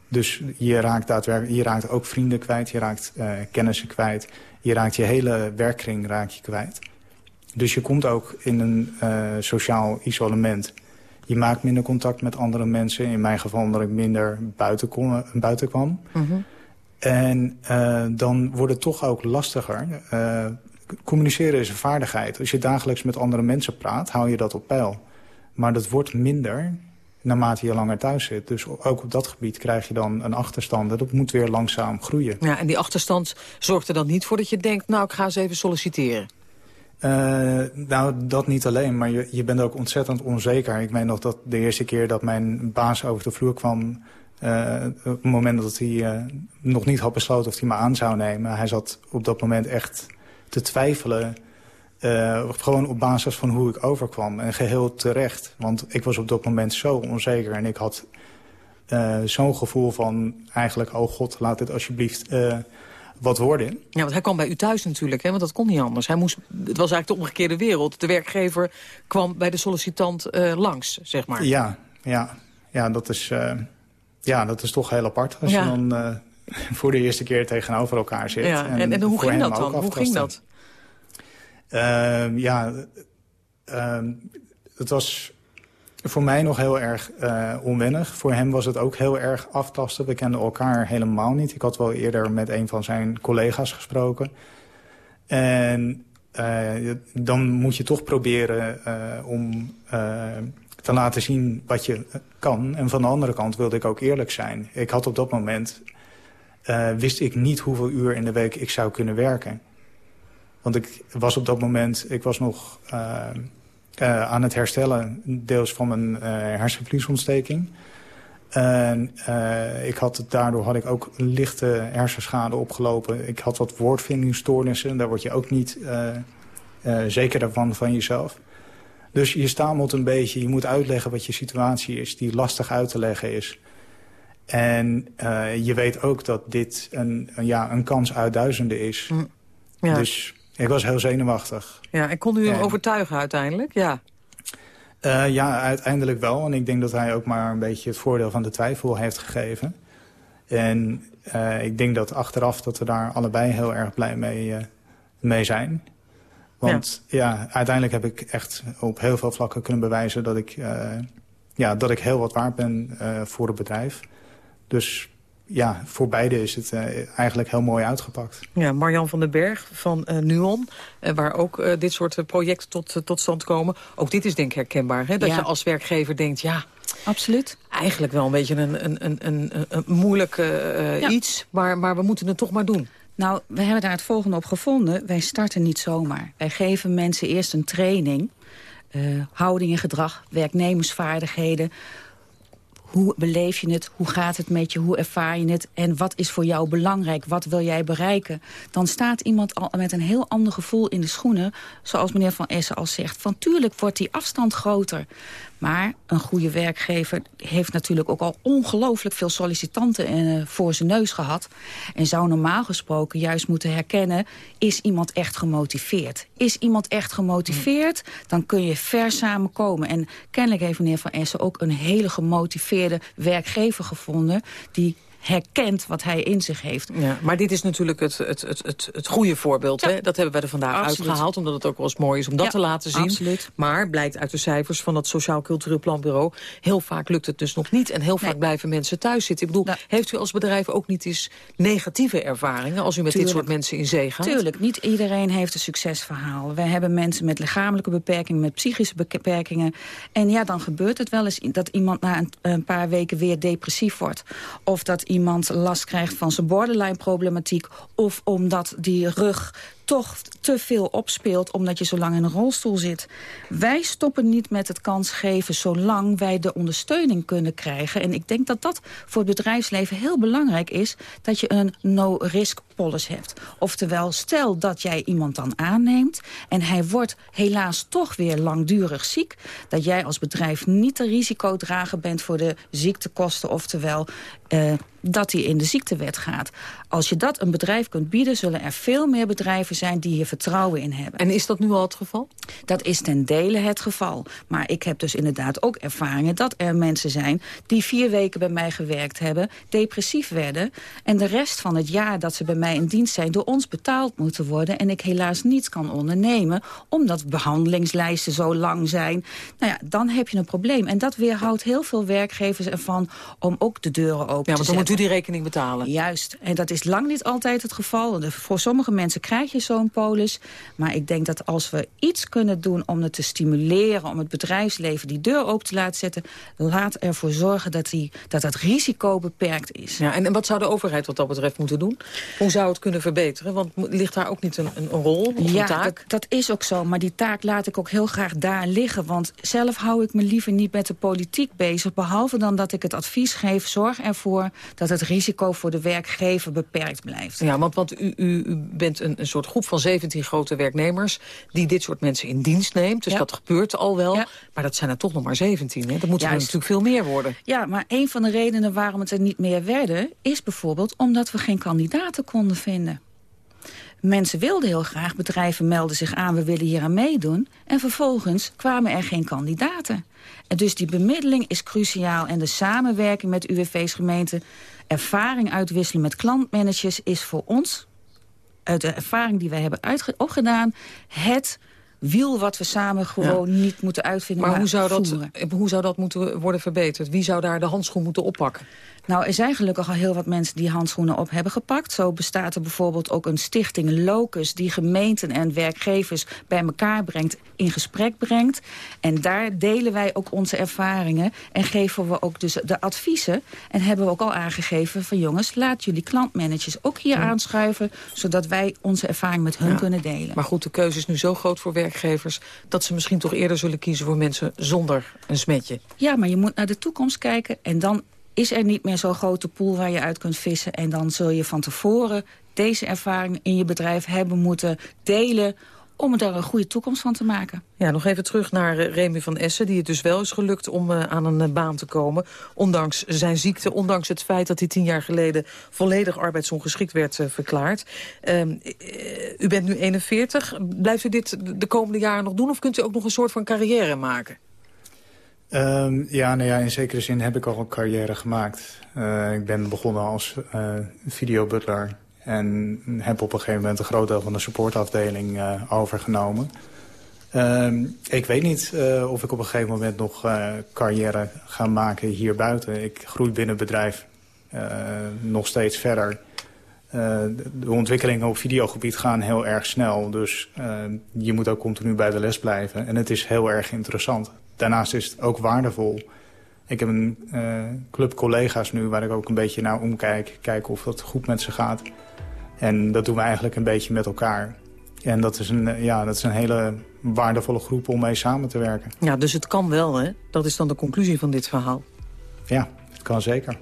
Dus je raakt, daadwerkelijk, je raakt ook vrienden kwijt, je raakt uh, kennissen kwijt... je raakt je hele werkkring raak je kwijt. Dus je komt ook in een sociaal isolement... Je maakt minder contact met andere mensen. In mijn geval omdat ik minder buiten, kom, buiten kwam. Mm -hmm. En uh, dan wordt het toch ook lastiger. Uh, communiceren is een vaardigheid. Als je dagelijks met andere mensen praat, hou je dat op peil. Maar dat wordt minder naarmate je langer thuis zit. Dus ook op dat gebied krijg je dan een achterstand. Dat moet weer langzaam groeien. Ja, en die achterstand zorgt er dan niet voor dat je denkt... nou, ik ga eens even solliciteren. Uh, nou, dat niet alleen, maar je, je bent ook ontzettend onzeker. Ik weet nog dat de eerste keer dat mijn baas over de vloer kwam... Uh, op het moment dat hij uh, nog niet had besloten of hij me aan zou nemen... hij zat op dat moment echt te twijfelen... Gewoon op basis van hoe ik overkwam. En geheel terecht. Want ik was op dat moment zo onzeker. En ik had zo'n gevoel van eigenlijk... oh god, laat dit alsjeblieft wat worden. Ja, want hij kwam bij u thuis natuurlijk, hè, want dat kon niet anders. Hij moest, het was eigenlijk de omgekeerde wereld. De werkgever kwam bij de sollicitant uh, langs, zeg maar. Ja, ja, ja, dat, is, uh, ja dat is toch heel apart als ja. je dan uh, voor de eerste keer tegenover elkaar zit. Ja, en, en, en hoe ging dat dan? Hoe ging dat? Ja, het was voor mij nog heel erg uh, onwennig. Voor hem was het ook heel erg aftasten. We kenden elkaar helemaal niet. Ik had wel eerder met een van zijn collega's gesproken. En uh, dan moet je toch proberen uh, om te laten zien wat je kan. En van de andere kant wilde ik ook eerlijk zijn. Ik had op dat moment... wist ik niet hoeveel uur in de week ik zou kunnen werken. Want ik was op dat moment... Ik was nog uh, aan het herstellen, deels van mijn uh, hersenvliesontsteking. En uh, ik had, daardoor had ik ook lichte hersenschade opgelopen. Ik had wat woordvindingsstoornissen. Daar word je ook niet zeker daarvan van jezelf. Dus je stamelt een beetje. Je moet uitleggen wat je situatie is, die lastig uit te leggen is. En je weet ook dat dit een, een, ja, een kans uit duizenden is. Ja. Dus ik was heel zenuwachtig. Ja, en kon u hem overtuigen uiteindelijk? Ja. Uh, ja, uiteindelijk wel. En ik denk dat hij ook maar een beetje het voordeel van de twijfel heeft gegeven. En uh, ik denk dat achteraf dat we daar allebei heel erg blij mee, uh, mee zijn. Want ja. ja. uiteindelijk heb ik echt op heel veel vlakken kunnen bewijzen... dat ik, ja, dat ik heel wat waard ben voor het bedrijf. Dus ja, voor beide is het uh, eigenlijk heel mooi uitgepakt. Ja, Marjan van den Berg van uh, Nuon, uh, waar ook dit soort projecten tot, tot stand komen. Ook dit is denk ik herkenbaar, hè? dat je als werkgever denkt... ja, Absoluut. Eigenlijk wel een beetje een, een, een, een, een moeilijk ja. iets, maar, maar we moeten het toch maar doen. Nou, we hebben daar het volgende op gevonden. Wij starten niet zomaar. Wij geven mensen eerst een training. houding en gedrag, werknemersvaardigheden hoe beleef je het? Hoe gaat het met je? Hoe ervaar je het? En wat is voor jou belangrijk? Wat wil jij bereiken? Dan staat iemand al met een heel ander gevoel in de schoenen. Zoals meneer Van Essen al zegt. Van tuurlijk wordt die afstand groter. Maar een goede werkgever heeft natuurlijk ook al ongelooflijk veel sollicitanten eh, voor zijn neus gehad. En zou normaal gesproken juist moeten herkennen, is iemand echt gemotiveerd? Is iemand echt gemotiveerd, dan kun je ver samenkomen. En kennelijk heeft meneer Van Essen ook een hele gemotiveerde werkgever gevonden... die herkent wat hij in zich heeft. Ja, maar dit is natuurlijk het, het, het, het, het goede voorbeeld. Hè? Dat hebben we er vandaag Absoluut. uitgehaald, omdat het ook wel eens mooi is om dat Ja, te laten zien. absoluut. Maar blijkt uit de cijfers van het Sociaal Cultureel Planbureau... heel vaak lukt het dus nog niet en heel vaak Nee. blijven mensen thuis zitten. Ik bedoel, Ja. heeft u als bedrijf ook niet eens negatieve ervaringen... als u met dit soort mensen in zee gaat? Tuurlijk, niet iedereen heeft een succesverhaal. We hebben mensen met lichamelijke beperkingen, met psychische beperkingen. En ja, dan gebeurt het wel eens dat iemand na een, een paar weken weer depressief wordt. Of dat iemand last krijgt van zijn borderline problematiek. Of omdat die rug toch te veel opspeelt omdat je zo lang in een rolstoel zit. Wij stoppen niet met het kans geven zolang wij de ondersteuning kunnen krijgen. En ik denk dat dat voor het bedrijfsleven heel belangrijk is... dat je een no-risk policy hebt. Oftewel, stel dat jij iemand dan aanneemt... en hij wordt helaas toch weer langdurig ziek... dat jij als bedrijf niet de risicodrager bent voor de ziektekosten... oftewel eh, dat hij in de ziektewet gaat. Als je dat een bedrijf kunt bieden... zullen er veel meer bedrijven zijn die hier vertrouwen in hebben. En is dat nu al het geval? Dat is ten dele het geval. Maar ik heb dus inderdaad ook ervaringen dat er mensen zijn... die vier weken bij mij gewerkt hebben, depressief werden... en de rest van het jaar dat ze bij mij in dienst zijn... door ons betaald moeten worden en ik helaas niets kan ondernemen... omdat behandelingslijsten zo lang zijn. Nou ja, dan heb je een probleem. En dat weerhoudt heel veel werkgevers ervan om ook de deuren open Ja, te want dan zetten. moet u die rekening betalen. Juist, en dat is lang niet altijd het geval. Voor sommige mensen krijg je zo'n polis. Maar ik denk dat als we iets kunnen doen om het te stimuleren... om het bedrijfsleven die deur open te laten zetten... laat ervoor zorgen dat, die, dat het risico beperkt is. Ja, en, en wat zou de overheid wat dat betreft moeten doen? Hoe zou het kunnen verbeteren? Want ligt daar ook niet een, een, een rol of Ja, een taak? dat, dat is ook zo. Maar die taak laat ik ook heel graag daar liggen. Want zelf hou ik me liever niet met de politiek bezig. Behalve dan dat ik het advies geef. Zorg ervoor dat het risico voor de werkgever beperkt blijft. Ja, want, want u, u, u bent een, een soort groep van 17 grote werknemers... die dit soort mensen in dienst neemt. Dus Ja. dat gebeurt al wel. Ja. Maar dat zijn er toch nog maar 17. Hè? Dat moeten er natuurlijk veel meer worden. Ja, maar een van de redenen waarom het er niet meer werden... is bijvoorbeeld omdat we geen kandidaten konden vinden. Mensen wilden heel graag, bedrijven melden zich aan... we willen hier aan meedoen. En vervolgens kwamen er geen kandidaten. En dus die bemiddeling is cruciaal. En de samenwerking met UWV's gemeenten... ervaring uitwisselen met klantmanagers is voor ons... uit de ervaring die wij hebben opgedaan... het wiel wat we samen gewoon niet moeten uitvinden, Maar maar, hoe zou, dat, voeren. hoe zou dat moeten worden verbeterd? Wie zou daar de handschoen moeten oppakken? Nou, er zijn gelukkig al heel wat mensen die handschoenen op hebben gepakt. Zo bestaat er bijvoorbeeld ook een stichting Locus... die gemeenten en werkgevers bij elkaar brengt, in gesprek brengt. En daar delen wij ook onze ervaringen en geven we ook dus de adviezen. En hebben we ook al aangegeven van jongens... laat jullie klantmanagers ook hier aanschuiven... zodat wij onze ervaring met hun Ja. kunnen delen. Maar goed, de keuze is nu zo groot voor werkgevers... dat ze misschien toch eerder zullen kiezen voor mensen zonder een smetje. Ja, maar je moet naar de toekomst kijken en dan is er niet meer zo'n grote pool waar je uit kunt vissen. En dan zul je van tevoren deze ervaring in je bedrijf hebben moeten delen om er een goede toekomst van te maken. Ja, nog even terug naar eh, Remy van Essen, die het dus wel is gelukt om eh, aan een eh, baan te komen. Ondanks zijn ziekte, ondanks het feit dat hij tien jaar geleden volledig arbeidsongeschikt werd verklaard. Ehm, eh, u bent nu 41. Blijft u dit de komende jaren nog doen of kunt u ook nog een soort van carrière maken? Ehm, ja, nou ja, in zekere zin heb ik al een carrière gemaakt. Eh, ik ben begonnen als eh videobutler. En heb op een gegeven moment een groot deel van de supportafdeling eh, overgenomen. Ehm, ik weet niet of ik op een gegeven moment nog carrière ga maken hier buiten. Ik groei binnen het bedrijf nog steeds verder. De, ontwikkelingen op videogebied gaan heel erg snel. Dus je moet ook continu bij de les blijven. En het is heel erg interessant. Daarnaast is het ook waardevol. Ik heb een eh, club collega's nu waar ik ook een beetje naar omkijk. Kijken of het goed met ze gaat. En dat doen we eigenlijk een beetje met elkaar. En dat is een, eh, ja, dat is een hele waardevolle groep om mee samen te werken. Ja, dus het kan wel, hè? Dat is dan de conclusie van dit verhaal. Ja, het kan zeker.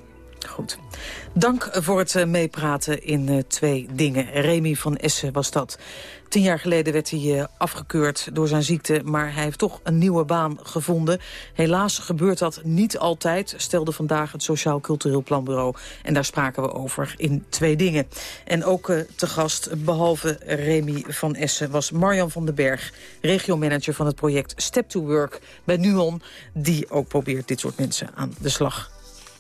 Goed. Dank voor het eh, meepraten in twee dingen. Remy van Essen was dat. Tien jaar geleden werd hij eh, afgekeurd door zijn ziekte... maar hij heeft toch een nieuwe baan gevonden. Helaas gebeurt dat niet altijd, stelde vandaag het Sociaal Cultureel Planbureau. En daar spraken we over in twee dingen. En ook eh, te gast, behalve Remy van Essen... was Marjan van den Berg, regiomanager van het project Step to Work bij NUON... die ook probeert dit soort mensen aan de slag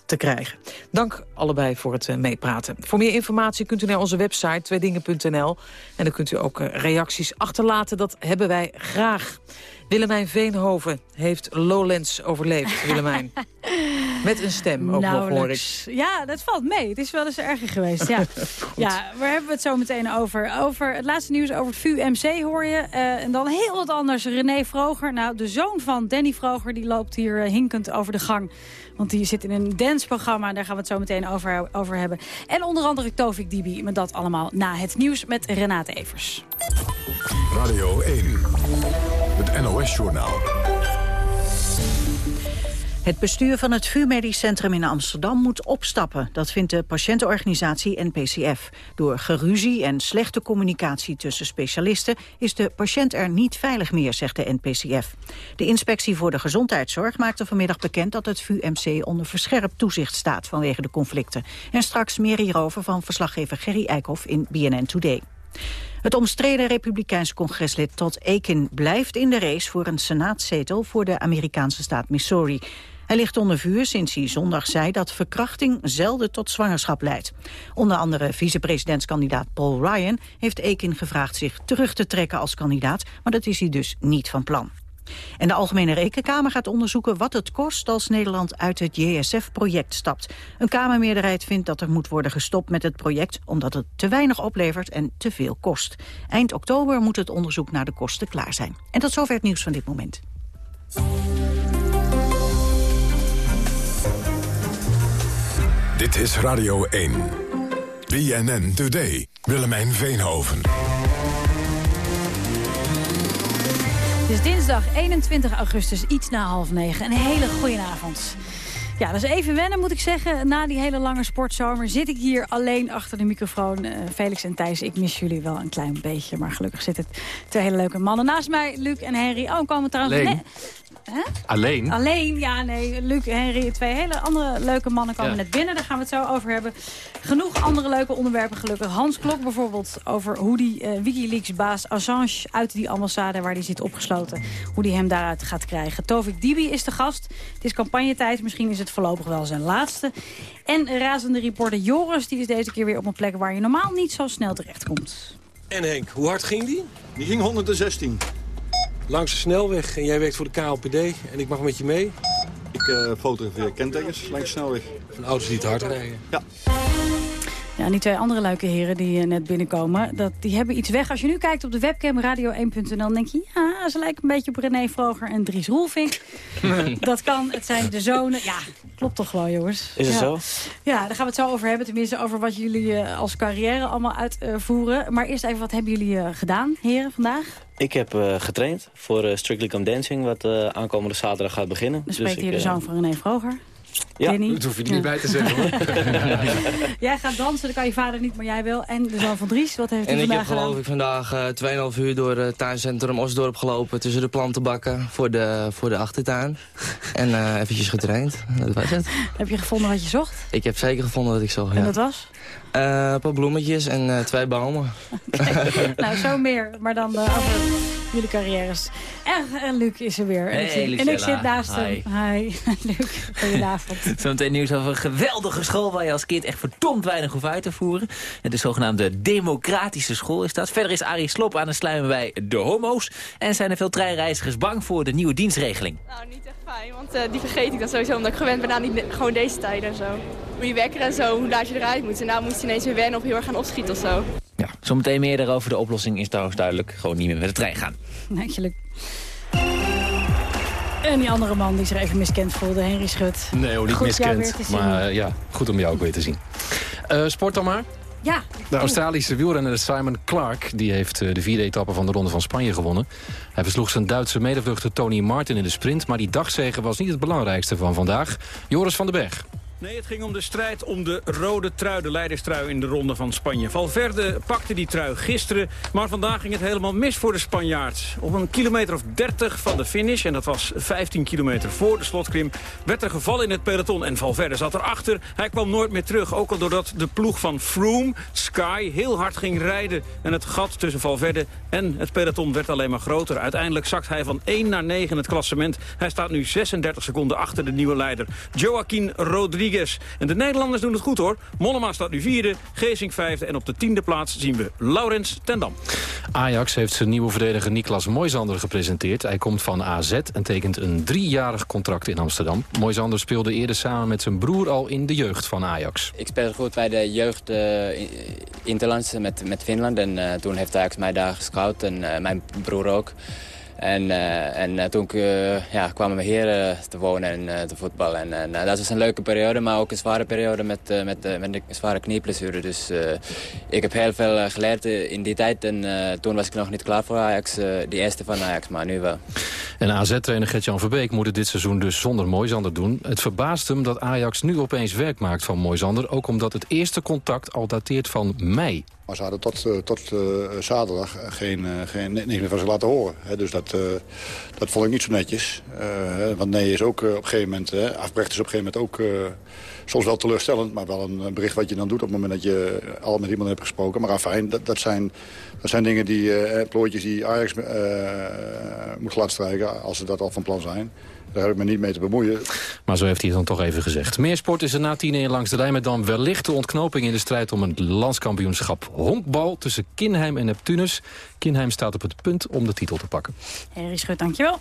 te krijgen. Dank allebei voor het meepraten. Voor meer informatie kunt u naar onze website tweedingen.nl. En dan kunt u ook reacties achterlaten. Dat hebben wij graag. Willemijn Veenhoven heeft Lowlands overleefd, Willemijn. Met een stem ook nog, hoor ik. Ja, dat valt mee. Het is wel eens erger geweest. Ja, ja waar hebben we het zo meteen over? Over het laatste nieuws over het VUMC hoor je. Uh, en dan heel wat anders. René Vroger, nou de zoon van Danny Vroger... die loopt hier uh, hinkend over de gang. Want die zit in een dansprogramma. Daar gaan we het zo meteen over, over hebben. En onder andere Tovik Dibi. Met dat allemaal na het nieuws met Renate Evers. Radio 1. Het NOS-journaal. Het bestuur van het VU Medisch Centrum in Amsterdam moet opstappen. Dat vindt de patiëntenorganisatie NPCF. Door geruzie en slechte communicatie tussen specialisten... is de patiënt er niet veilig meer, zegt de NPCF. De Inspectie voor de Gezondheidszorg maakte vanmiddag bekend... dat het VUMC onder verscherpt toezicht staat vanwege de conflicten. En straks meer hierover van verslaggever Gerry Eikhoff in BNN Today. Het omstreden republikeins congreslid Todd Akin blijft in de race voor een senaatzetel voor de Amerikaanse staat Missouri. Hij ligt onder vuur sinds hij zondag zei dat verkrachting zelden tot zwangerschap leidt. Onder andere vicepresidentskandidaat Paul Ryan heeft Akin gevraagd zich terug te trekken als kandidaat, maar dat is hij dus niet van plan. En de Algemene Rekenkamer gaat onderzoeken wat het kost als Nederland uit het JSF-project stapt. Een Kamermeerderheid vindt dat er moet worden gestopt met het project omdat het te weinig oplevert en te veel kost. Eind oktober moet het onderzoek naar de kosten klaar zijn. En tot zover het nieuws van dit moment. Dit is Radio 1. BNN Today. Willemijn Veenhoven. Het is dinsdag 21 augustus, iets na half negen. Een hele goede avond. Ja, dat is even wennen moet ik zeggen. Na die hele lange sportzomer zit ik hier alleen achter de microfoon. Uh, Felix en Thijs, ik mis jullie wel een klein beetje. Maar gelukkig zitten twee hele leuke mannen naast mij. Luc en Henry. Oh, komen trouwens... Alleen? Alleen? Alleen, ja, nee. Luc, Henry, twee hele andere leuke mannen komen net binnen. Daar gaan we het zo over hebben. Genoeg andere leuke onderwerpen gelukkig. Hans Klok bijvoorbeeld over hoe die uh, Wikileaks-baas Assange... uit die ambassade waar hij zit opgesloten... hoe die hem daaruit gaat krijgen. Tovik Dibi is de gast. Het is campagnetijd. Misschien is het voorlopig wel zijn laatste. En razende reporter Joris die is deze keer weer op een plek... waar je normaal niet zo snel terechtkomt. En Henk, hoe hard ging die? Die ging 116. Langs de snelweg en jij werkt voor de KLPD en ik mag met je mee? Ik uh, fotografeer kentekens langs de snelweg. Van auto's die te hard rijden? Ja. Ja, en die twee andere leuke heren die uh, net binnenkomen, dat, die hebben iets weg. Als je nu kijkt op de webcam radio1.nl, denk je... ja, ze lijken een beetje op René Vroger en Dries Roelvink. dat kan, het zijn de zonen. Ja, klopt toch gewoon, jongens. Is het ja. zo? Ja, daar gaan we het zo over hebben. Tenminste, over wat jullie uh, als carrière allemaal uitvoeren. maar eerst even, wat hebben jullie uh, gedaan, heren, vandaag? Ik heb uh, getraind voor uh, Strictly Come Dancing, wat uh, aankomende zaterdag gaat beginnen. Dan spreekt dus hier de zoon van René Vroger. Ja, Danny. dat hoef je er niet ja. bij te zeggen hoor. jij gaat dansen, dat kan je vader niet, maar jij wel. En de zoon van Dries, wat heeft hij vandaag gedaan? En ik heb vandaag 2,5 uur door het tuincentrum Osdorp gelopen... tussen de plantenbakken voor de, voor de achtertuin. en uh, eventjes getraind, dat was het. Heb je gevonden wat je zocht? Ik heb zeker gevonden wat ik zocht, En ja. dat was? Uh, een paar bloemetjes en uh, twee bomen. Okay. nou, zo meer. Maar dan uh, over jullie carrières. En, en Luc is er weer. En, hey, ik, zit, en ik zit naast hem. Hi, Luc. Goedenavond. Zometeen nieuws over een geweldige school... waar je als kind echt verdomd weinig hoeft uit te voeren. En de zogenaamde democratische school is dat. Verder is Arie Slop aan het sluimen bij de homo's. En zijn er veel treinreizigers bang voor de nieuwe dienstregeling. Nou, niet echt fijn, want uh, die vergeet ik dan sowieso... omdat ik gewend ben aan die, gewoon deze tijden en zo. Hoe je wekker en zo, hoe laat je eruit moet. En nou moet je ineens weer wennen of heel erg gaan opschieten of zo. Ja, zometeen meer daarover. De oplossing is trouwens duidelijk. Gewoon niet meer met de trein gaan. Luc. En die andere man die zich even miskend voelde, Henry Schut. Nee, niet goed miskend. Maar uh, ja, goed om jou ook weer te zien. Uh, sport dan maar. Ja. De Australische wielrenner Simon Clark die heeft uh, de vierde etappe van de Ronde van Spanje gewonnen. Hij versloeg zijn Duitse medevluchter Tony Martin in de sprint... maar die dagzegen was niet het belangrijkste van vandaag. Joris van den Berg. Nee, het ging om de strijd om de rode trui, de leiderstrui in de Ronde van Spanje. Valverde pakte die trui gisteren, maar vandaag ging het helemaal mis voor de Spanjaard. Op een kilometer of 30 van de finish, en dat was 15 kilometer voor de slotklim... werd er gevallen in het peloton en Valverde zat erachter. Hij kwam nooit meer terug, ook al doordat de ploeg van Froome, Sky, heel hard ging rijden. En het gat tussen Valverde en het peloton werd alleen maar groter. Uiteindelijk zakt hij van 1 naar 9 in het klassement. Hij staat nu 36 seconden achter de nieuwe leider. Joaquin Rodriguez Rodriguez. En de Nederlanders doen het goed hoor. Mollema staat nu vierde, Geesink vijfde en op de tiende plaats zien we Laurens Tendam. Ajax heeft zijn nieuwe verdediger Niklas Moisander gepresenteerd. Hij komt van AZ en tekent een driejarig contract in Amsterdam. Moisander speelde eerder samen met zijn broer al in de jeugd van Ajax. Ik speelde goed bij de jeugd uh, Interlands met, met Finland. En uh, toen heeft Ajax mij daar gescout en uh, mijn broer ook. En, uh, en uh, toen uh, ja, kwamen we hier te wonen en te voetballen. En dat was een leuke periode, maar ook een zware periode met, met, met zware knieblessure. Dus ik heb heel veel geleerd in die tijd. En toen was ik nog niet klaar voor Ajax, de eerste van Ajax, maar nu wel. En AZ-trainer Gert-Jan Verbeek moet het dit seizoen dus zonder Moisander doen. Het verbaast hem dat Ajax nu opeens werk maakt van Moisander. Ook omdat het eerste contact al dateert van mei. Maar ze hadden tot, uh, tot uh, zaterdag geen, uh, geen, niks meer van zich laten horen. Hè. Dus dat, dat vond ik niet zo netjes. want nee is ook op een gegeven moment... afbrecht is op een gegeven moment ook soms wel teleurstellend... maar wel een bericht wat je dan doet op het moment dat je al met iemand hebt gesproken. Maar fijn, dat, dat, zijn, dat zijn dingen die, plooitjes die Ajax moet laten strijken... als ze dat al van plan zijn. Daar heb ik me niet mee te bemoeien. Maar zo heeft hij het dan toch even gezegd. Meer sport is er na tien in langs de lijn... met dan wellicht de ontknoping in de strijd om het landskampioenschap honkbal... tussen Kinheim en Neptunus. Kinheim staat op het punt om de titel te pakken. Henry Schut, dankjewel.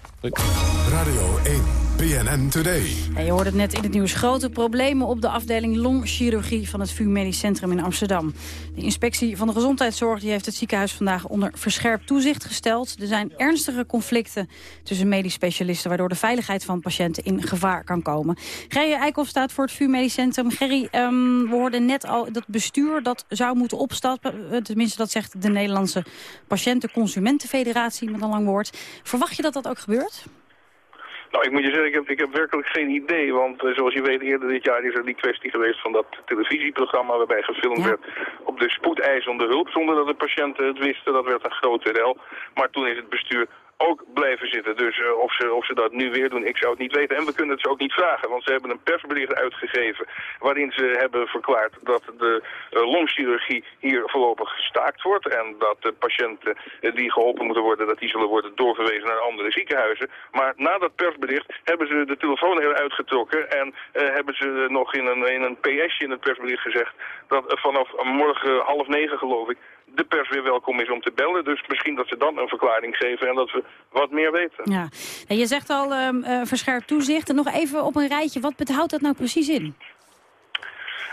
Radio 1, PNN Today. Ja, je hoorde het net in het nieuws. Grote problemen op de afdeling longchirurgie van het VU Medisch Centrum in Amsterdam. De inspectie van de gezondheidszorg die heeft het ziekenhuis vandaag onder verscherpt toezicht gesteld. Er zijn ernstige conflicten tussen medisch specialisten... waardoor de veiligheid van patiënten in gevaar kan komen. Gerry Eikhoff staat voor het VU Medisch Centrum. Gerry, um, we hoorden net al dat bestuur dat zou moeten opstappen. Tenminste, dat zegt de Nederlandse Patiënten-Consumentenfederatie met een lang woord. Verwacht je dat dat ook gebeurt? Nou, ik moet je zeggen, ik heb, ik heb werkelijk geen idee. Want uh, zoals je weet, eerder dit jaar is er die kwestie geweest van dat televisieprogramma waarbij gefilmd werd op de spoedeisende hulp. Zonder dat de patiënten het wisten. Dat werd een grote rel. Maar toen is het bestuur ook blijven zitten. Dus uh, of, ze, of ze dat nu weer doen, ik zou het niet weten. En we kunnen het ze ook niet vragen, want ze hebben een persbericht uitgegeven... waarin ze hebben verklaard dat de uh, longchirurgie hier voorlopig gestaakt wordt... en dat de patiënten uh, die geholpen moeten worden, dat die zullen worden doorverwezen naar andere ziekenhuizen. Maar na dat persbericht hebben ze de telefoon heel uitgetrokken... en hebben ze nog in een, in een PSje in het persbericht gezegd... dat vanaf morgen half negen, geloof ik de pers weer welkom is om te bellen. Dus misschien dat ze dan een verklaring geven en dat we wat meer weten. Ja, en je zegt al um, uh, verscherpt toezicht. En nog even op een rijtje, wat houdt dat nou precies in?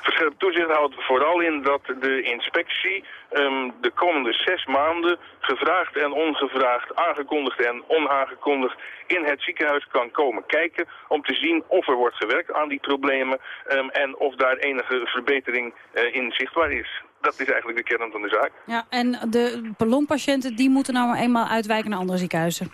Verscherpt toezicht houdt vooral in dat de inspectie um, de komende zes maanden gevraagd en ongevraagd, aangekondigd en onaangekondigd in het ziekenhuis kan komen kijken om te zien of er wordt gewerkt aan die problemen um, en of daar enige verbetering uh, in zichtbaar is dat is eigenlijk de kern van de zaak. Ja, en de ballonpatiënten die moeten nou eenmaal uitwijken naar andere ziekenhuizen?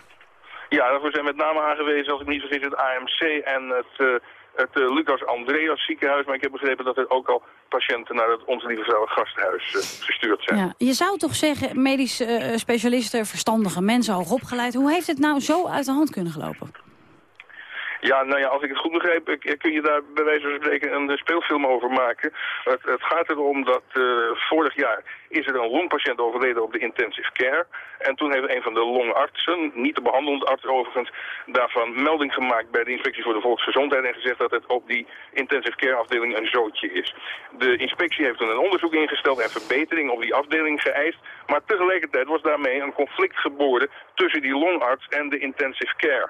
Ja, daarvoor zijn met name aangewezen, als ik niet vergis, het AMC en het, uh, het uh, Lucas Andreas ziekenhuis. Maar ik heb begrepen dat er ook al patiënten naar het Onze Lieve Vrouw gasthuis uh, gestuurd zijn. Ja, je zou toch zeggen, medische specialisten, verstandige mensen, hoogopgeleid. Hoe heeft het nou zo uit de hand kunnen gelopen? Ja, nou ja, als ik het goed begreep, kun je daar bij wijze van spreken een speelfilm over maken. Het, het gaat erom dat uh, vorig jaar is er een longpatiënt overleden op de intensive care. En toen heeft een van de longartsen, niet de behandelende arts overigens, daarvan melding gemaakt bij de inspectie voor de volksgezondheid en gezegd dat het op die intensive care afdeling een zootje is. De inspectie heeft toen een onderzoek ingesteld en verbetering op die afdeling geëist. Maar tegelijkertijd was daarmee een conflict geboren tussen die longarts en de intensive care.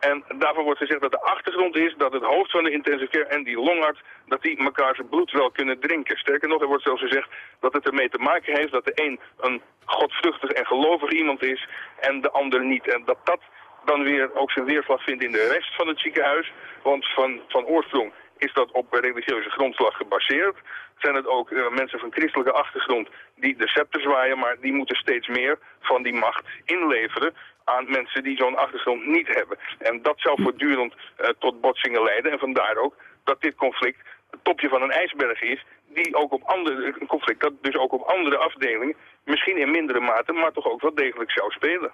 En daarvoor wordt gezegd dat de achtergrond is dat het hoofd van de intensive care en die longarts, dat die elkaar zijn bloed wel kunnen drinken. Sterker nog, er wordt zelfs gezegd dat het ermee te maken heeft dat de een een godvruchtig en gelovig iemand is en de ander niet. En dat dat dan weer ook zijn weerslag vindt in de rest van het ziekenhuis. Want van, van oorsprong is dat op religieuze grondslag gebaseerd. Zijn het ook uh, mensen van christelijke achtergrond die de scepter zwaaien, maar die moeten steeds meer van die macht inleveren aan mensen die zo'n achtergrond niet hebben. En dat zou voortdurend uh, tot botsingen leiden. En vandaar ook dat dit conflict het topje van een ijsberg is... die ook op andere, conflict dat dus ook op andere afdelingen... misschien in mindere mate, maar toch ook wel degelijk zou spelen.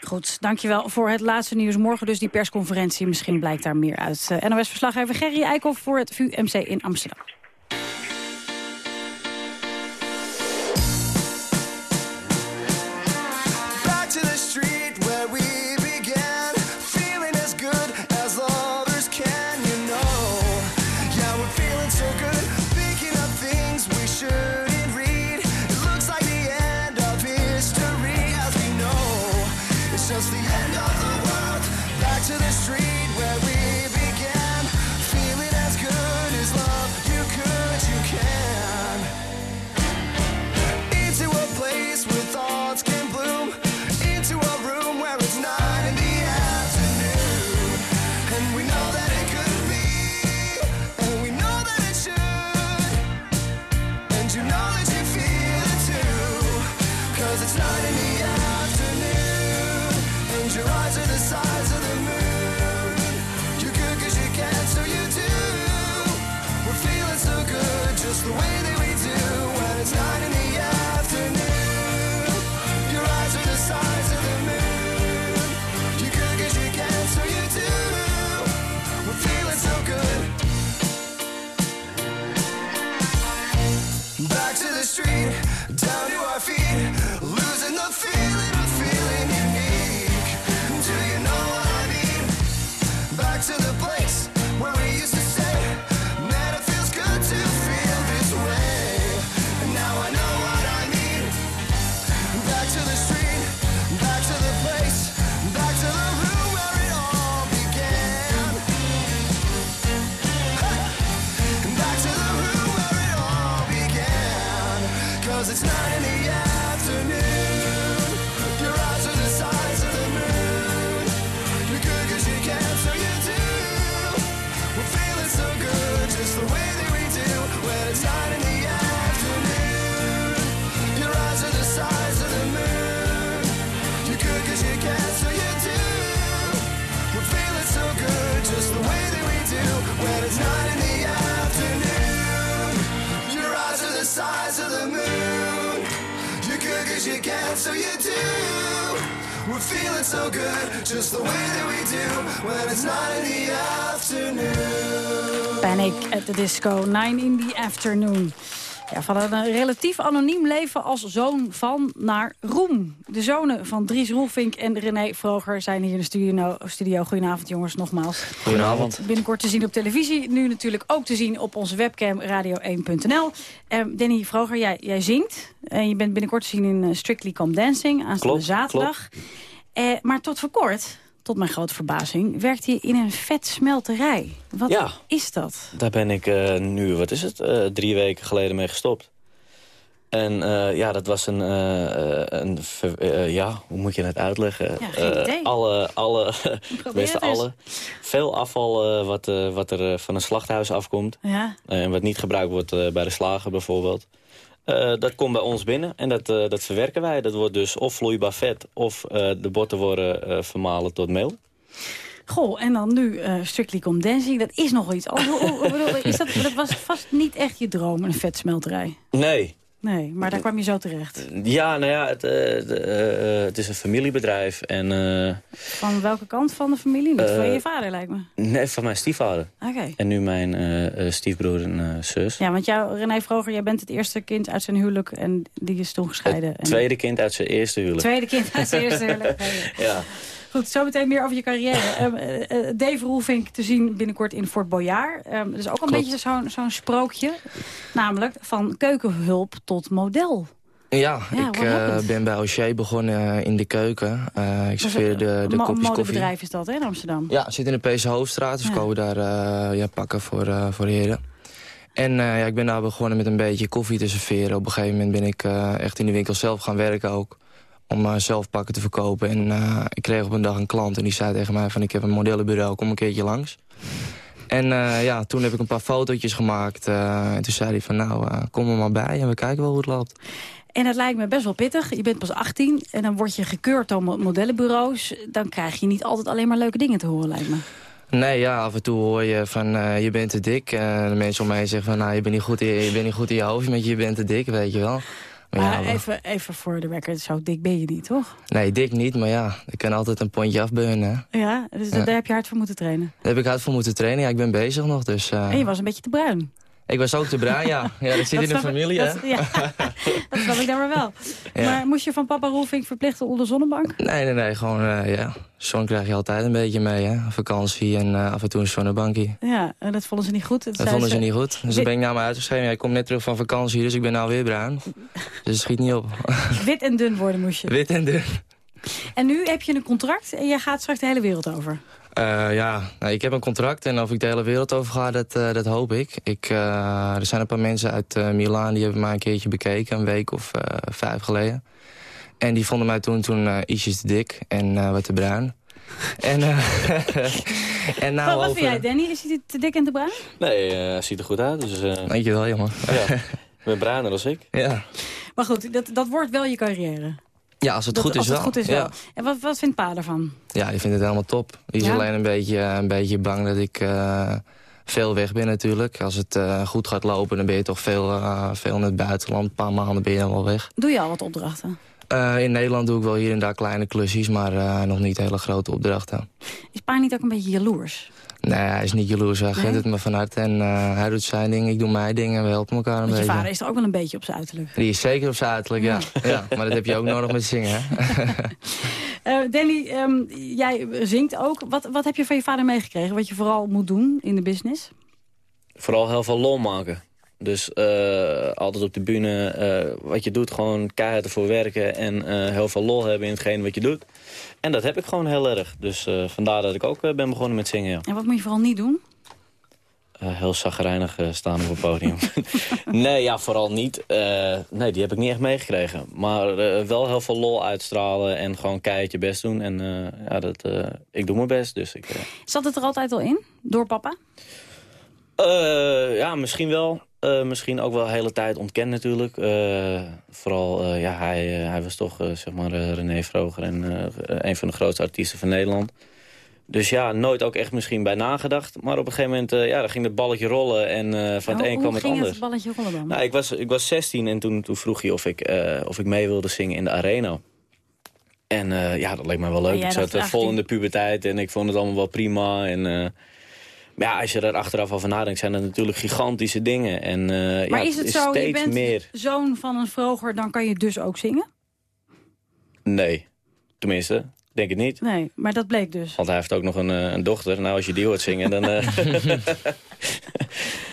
Goed, dankjewel voor het laatste nieuws. Morgen dus die persconferentie. Misschien blijkt daar meer uit. Uh, NOS-verslaggever Gerry Eikhoff voor het VUMC in Amsterdam. Cause it's not you can, so you do. We're feeling so good, just the way that we do when it's not in the afternoon. Panic at the Disco, 9 in the afternoon. Ja, van een relatief anoniem leven als zoon van naar roem. De zonen van Dries Roelvink en René Vroger zijn hier in de studio. studio. Goedenavond jongens, nogmaals. Goedenavond. Binnenkort te zien op televisie. Nu natuurlijk ook te zien op onze webcam radio1.nl. Um, Danny Vroger, jij, jij zingt. En je bent binnenkort te zien in uh, Strictly Come Dancing. Aanstaande Klopt, zaterdag. Uh, maar tot voor kort, tot mijn grote verbazing, werkt hij in een vetsmelterij. Wat Ja. is dat? Daar ben ik eh, nu, wat is het, eh, drie weken geleden mee gestopt. En eh, ja, dat was een, een ja, hoe moet je het uitleggen? Ja, geen idee. alle, alle, tenminste alle, veel afval wat, wat er van een slachthuis afkomt. Ja. En wat niet gebruikt wordt bij de slager bijvoorbeeld. Eh, dat komt bij ons binnen en dat, eh, dat verwerken wij. Dat wordt dus of vloeibaar vet of eh, de botten worden vermalen tot meel. Goh, en dan nu Strictly Come Dancing. Dat is nogal iets. anders. Bedoel, is dat, dat was vast niet echt je droom, een vetsmelterij. Nee, Nee, maar daar kwam je zo terecht. Ja, nou ja, het, eh, de, eh, het is een familiebedrijf. En eh, Van welke kant van de familie? Niet van Eh, je vader, lijkt me. nee, van mijn stiefvader. Oké. En nu mijn eh, eh, stiefbroer en eh, zus. Ja, want jou, René Vroger, jij bent het eerste kind uit zijn huwelijk... en die is toen gescheiden. En- Tweede kind uit zijn eerste huwelijk. Tweede kind uit zijn eerste huwelijk. Ja. Goed, zometeen meer over je carrière. Eh, eh, Dave Roelvink te zien binnenkort in Fort Boyard. Ehm, dat is ook een Klopt. beetje zo'n zo'n sprookje. Namelijk van keukenhulp tot model. Ja, Ja, ik eh, ben bij O'Shea begonnen in de keuken. Ik serveerde een- de, de een kopjes koffie. modebedrijf is dat, hè, in Amsterdam? Ja, zit in de PC Hoofdstraat, dus Ja. we komen daar ja, pakken voor, voor heren. En ja, ik ben daar begonnen met een beetje koffie te serveren. Op een gegeven moment ben ik echt in de winkel zelf gaan werken ook. Om eh, zelf pakken te verkopen. En eh, ik kreeg op een dag een klant en die zei tegen mij van... ik heb een modellenbureau, kom een keertje langs. En eh, ja, toen heb ik een paar fotootjes gemaakt. en toen zei hij van nou, kom er maar bij en we kijken wel hoe het loopt. En dat lijkt me best wel pittig. Je bent pas 18 en dan word je gekeurd door mo- modellenbureaus. Dan krijg je niet altijd alleen maar leuke dingen te horen, lijkt me. Nee, ja, af en toe hoor je van je bent te dik. En de mensen om mij zeggen van nou, je bent niet goed in, je, bent niet goed in je hoofd met je, je bent te dik, weet je wel. Maar ja, even, even voor de record, zo dik ben je niet, toch? nee, dik niet, maar ja, ik kan altijd een pondje afbeunen. Ja, dus Ja. daar heb je hard voor moeten trainen. Daar heb ik hard voor moeten trainen. Ja, ik ben bezig nog, dus... eh, En je was een beetje te bruin. Ik was ook te bruin, ja. Ja, dat zit in de ik- familie, hè. dat, Ja, dat snap ik dan maar wel. Ja. Maar moest je van papa Roelvink verplichten onder de zonnebank? Nee, nee, nee, gewoon, eh, ja. Zon krijg je altijd een beetje mee, hè. Vakantie en eh, af en toe een zonnebankje. Ja, en dat vonden ze niet goed. Dat vonden ze niet goed. Dus dan ben ik naar me uitgeschreven. Ja, ik kom net terug van vakantie, dus ik ben nou weer bruin. Dus het schiet niet op. Wit en dun worden moest je. Wit en dun. En nu heb je een contract en jij gaat straks de hele wereld over. Eh, ja, nou, ik heb een contract en of ik de hele wereld over ga, dat, eh, dat hoop ik. ik eh, er zijn een paar mensen uit eh Milaan die hebben mij een keertje bekeken, een week of eh, vijf geleden. En die vonden mij toen, toen eh, ietsjes te dik en eh, wat te bruin. en, eh, en nou wat wat over... vind jij, Danny? Is hij te dik en te bruin? Nee, eh, ziet er goed uit. Dus, eh Dankjewel, jongen. ja, ik ben bruiner als ik. Ja, Maar goed, dat, dat wordt wel je carrière. Ja als het Dat- goed is het goed is ja. wel. En wat, wat vindt pa ervan? Ja, die vindt het helemaal top. Die is Ja? alleen een beetje, een beetje bang dat ik eh, veel weg ben natuurlijk. Als het eh, goed gaat lopen, dan ben je toch veel, eh, veel in het buitenland. Een paar maanden ben je dan wel weg. Doe je al wat opdrachten? Eh, in Nederland doe ik wel hier en daar kleine klusjes, maar eh, nog niet hele grote opdrachten. Is pa niet ook een beetje jaloers? Nee, hij is niet jaloers. Hij Nee? gunt het me van harte. En eh, hij doet zijn ding, ik doe mijn dingen en we helpen elkaar een Want je beetje. vader is er ook wel een beetje op zijn uiterlijk. Die is zeker op zijn uiterlijk, ja. ja. Maar dat heb je ook nodig met zingen, hè? Eh, Danny, ehm, jij zingt ook. Wat, wat heb je van je vader meegekregen? Wat je vooral moet doen in de business? Vooral heel veel lol maken. Dus eh, altijd op de bühne, eh, wat je doet, gewoon keihard ervoor werken... en eh, heel veel lol hebben in hetgeen wat je doet. En dat heb ik gewoon heel erg. Dus vandaar dat ik ook ben begonnen met zingen, ja. En wat moet je vooral niet doen? Heel zagrijnig staan op het podium. nee, ja, vooral niet. Nee, die heb ik niet echt meegekregen. Maar wel heel veel lol uitstralen en gewoon keihard je best doen. En ja, dat, ik doe mijn best, dus ik... Zat het er altijd al in? Door papa? Ja, misschien wel. Eh, misschien ook wel de hele tijd ontkend natuurlijk. Eh, vooral, eh, ja, hij, hij was toch, zeg maar, René Vroger... en een van de grootste artiesten van Nederland. Dus ja, nooit ook echt misschien bij nagedacht. Maar op een gegeven moment ja, dan ging het balletje rollen en van het Nou, een kwam hoe het ging ander. het balletje rollen dan? Nou, ik was, ik was 16 en toen, toen vroeg hij of ik, of ik mee wilde zingen in de arena. En ja, dat leek me wel leuk. Oh, jij ik zat vol 18. in de puberteit en ik vond het allemaal wel prima. En, maar ja, als je er achteraf over nadenkt, zijn dat natuurlijk gigantische dingen. En eh, maar ja, is het zo, je bent meer. zoon van een vroger, dan kan je dus ook zingen? Nee, tenminste, denk het niet. Nee, maar dat bleek dus. Want hij heeft ook nog een, eh, een dochter. Nou, als je die hoort zingen, dan... eh,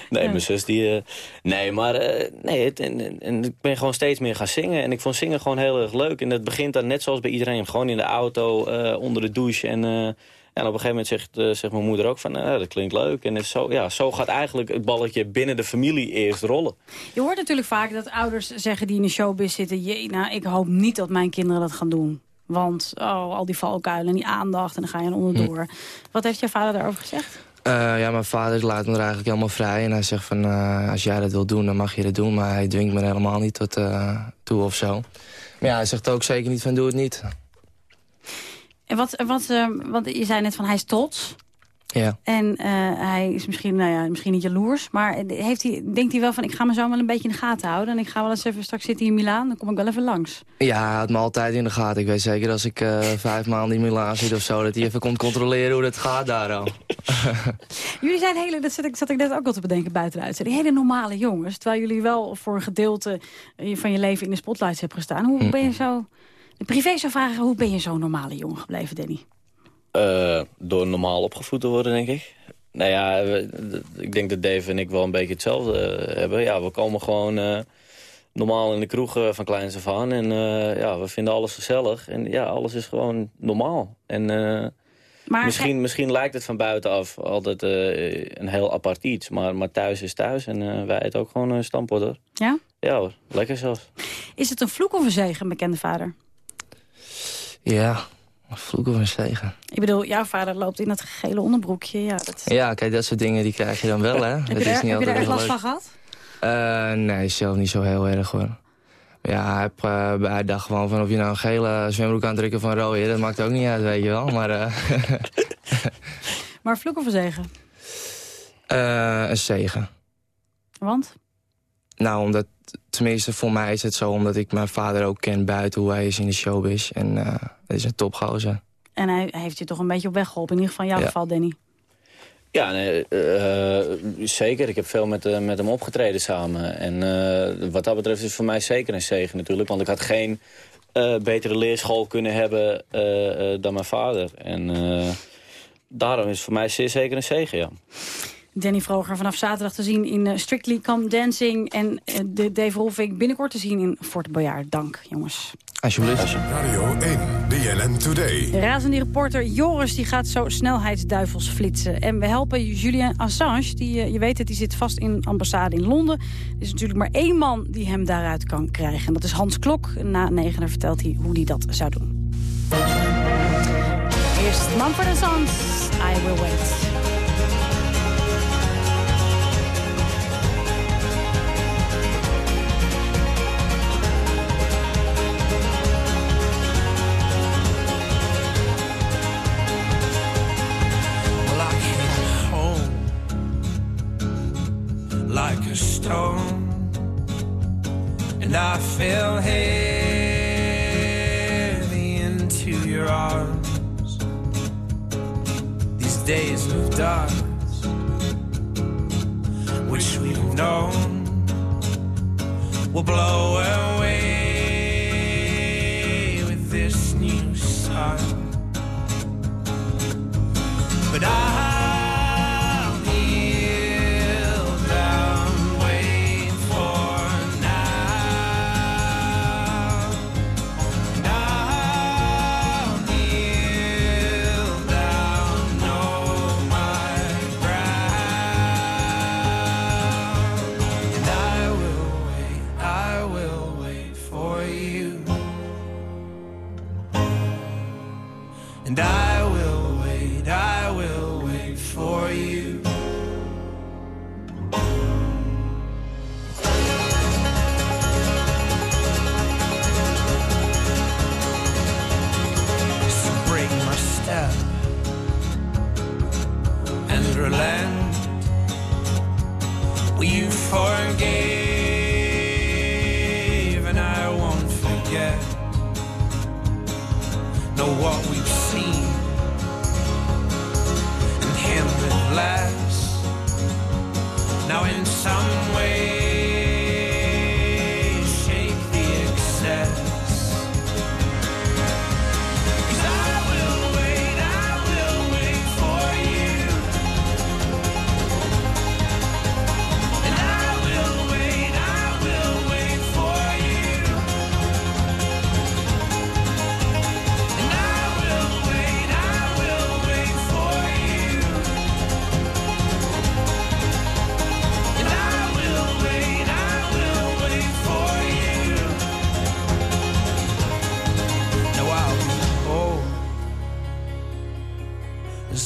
nee, mijn zus die... nee, maar nee, het, en, en- ik ben gewoon steeds meer gaan zingen. En ik vond zingen gewoon heel erg leuk. En het begint dan net zoals bij iedereen. Gewoon in de auto, onder de douche. En, en op een gegeven moment zegt, eh, zegt mijn moeder ook van... nou, dat klinkt leuk. En zo, ja, zo gaat eigenlijk het balletje binnen de familie eerst rollen. Je hoort natuurlijk vaak dat ouders zeggen die in de showbiz zitten... Jee, nou, ik hoop niet dat mijn kinderen dat gaan doen. Want oh, al die valkuilen en die aandacht en dan ga je er onderdoor. Wat heeft jouw vader daarover gezegd? Eh, ja, mijn vader laat me er eigenlijk helemaal vrij. En hij zegt van, eh, als jij dat wil doen, dan mag je dat doen. Maar hij dwingt me er helemaal niet tot, eh, toe of zo. Maar ja, hij zegt ook zeker niet van, doe het niet. En wat, wat, eh, want je zei net van hij is trots. Ja. En eh, hij is misschien, nou ja, misschien niet jaloers. Maar heeft hij, denkt hij wel van, ik ga me zo wel een beetje in de gaten houden. En ik ga wel eens even, straks zitten in Milaan, dan kom ik wel even langs. Ja, hij had me altijd in de gaten. Ik weet zeker als ik eh, vijf maanden in Milaan zit of zo... dat hij even komt controleren hoe dat gaat daar al. Jullie zijn hele, dat zat ik, zat ik net ook al te bedenken buiten de uitzending. Hele normale jongens. Terwijl jullie wel voor een gedeelte eh, van je leven in de spotlights hebben gestaan. Hoe ben je zo... De privé zou vragen, hoe ben je zo'n normale jongen gebleven, Danny? Eh, door normaal opgevoed te worden, denk ik. Nou ja, we- ik denk dat Dave en ik wel een beetje hetzelfde eh, hebben. Ja, we komen gewoon eh, normaal in de kroeg van kleins af aan. En ja, we vinden alles gezellig. En ja, alles is gewoon normaal. En Maar misschien, misschien lijkt het van buitenaf altijd een heel apart iets. Maar, maar thuis is thuis. En wij eten ook gewoon een hoor. Ja? Ja hoor, lekker zelfs. Is het een vloek of een zegen, bekende vader? Ja, vloek of een zegen. Ik bedoel, jouw vader loopt in dat gele onderbroekje. Ja, dat... Ja, kijk, dat soort dingen die krijg je dan wel, hè. Heb dat je, is niet heb je altijd echt last van gehad? Eh, nee, zelf niet zo heel erg hoor. Ja, hij, eh, hij dacht gewoon van of je nou een gele zwembroek aantrekken van rode, dat maakt ook niet uit, weet je wel. Maar eh, Maar vloek of een zegen? een zegen. Want? Nou, omdat, tenminste voor mij is het zo, omdat ik mijn vader ook ken buiten hoe hij is in de showbiz. En eh dat is een topgozer. En hij, hij heeft je toch een beetje op weg geholpen. In ieder geval in jouw Ja. geval, Danny. Ja, nee, eh, zeker. Ik heb veel met, eh, met hem opgetreden samen. En eh, wat dat betreft is het voor mij zeker een zegen natuurlijk. Want ik had geen eh, betere leerschool kunnen hebben eh, eh, dan mijn vader. En eh, daarom is het voor mij zeer zeker een zegen, ja. Danny Vroger vanaf zaterdag te zien in eh, Strictly Come Dancing. En eh, de Dave Rolfink binnenkort te zien in Fort Boyard. Dank, jongens. Alsjeblieft. Radio 1, BNN Today. De razende reporter Joris die gaat zo snelheidsduivels flitsen. En we helpen Julian Assange. Die, eh, je weet het, die zit vast in een ambassade in Londen. Er is natuurlijk maar één man die hem daaruit kan krijgen. En dat is Hans Klok. Na negenen vertelt hij hoe hij dat zou doen. Eerst Mumford Sons, I Will Wait. I fell heavy into your arms. These days of dark, which we've known, will blow away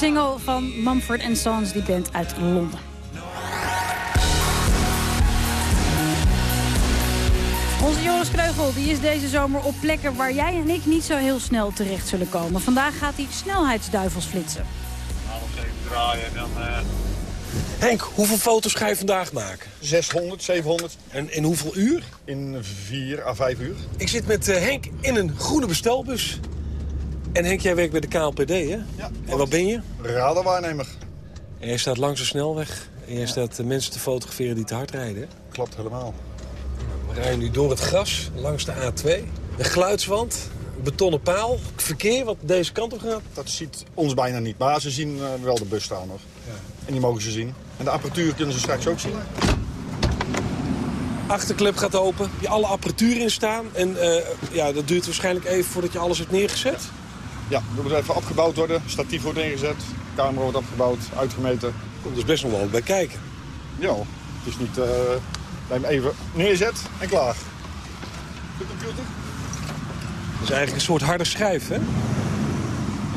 de allernieuwste single van Mumford Sons, die band uit Londen. Onze Joris Kreugel die is deze zomer op plekken waar jij en ik niet zo heel snel terecht zullen komen. Vandaag gaat hij snelheidsduivels flitsen. draaien en dan... Henk, hoeveel foto's ga je vandaag maken? 600, 700. En in hoeveel uur? In 4 à 5 uur. Ik zit met eh, Henk in een groene bestelbus. En Henk, jij werkt bij de KLPD, hè? Ja. En wat ben je? Radarwaarnemer. En jij staat langs de snelweg. En jij staat eh, mensen te fotograferen die te hard rijden, hè? Klopt helemaal. We rijden nu door het gras, langs de A2. Een geluidswand, een betonnen paal. Verkeer wat deze kant op gaat. Dat ziet ons bijna niet. Maar ze zien eh, wel de bus staan nog. En die mogen ze zien. En de apparatuur kunnen ze straks ook zien. Achterklep gaat open, je alle apparatuur in staan. En eh, ja, dat duurt waarschijnlijk even voordat je alles hebt neergezet. Ja, er moet even opgebouwd worden. Statief wordt ingezet. Camera wordt opgebouwd, uitgemeten. Komt dus best nog wel bij kijken. Ja, het is niet... eh dat je hem even neerzet en klaar. De computer? Dat is eigenlijk een soort harde schijf, hè?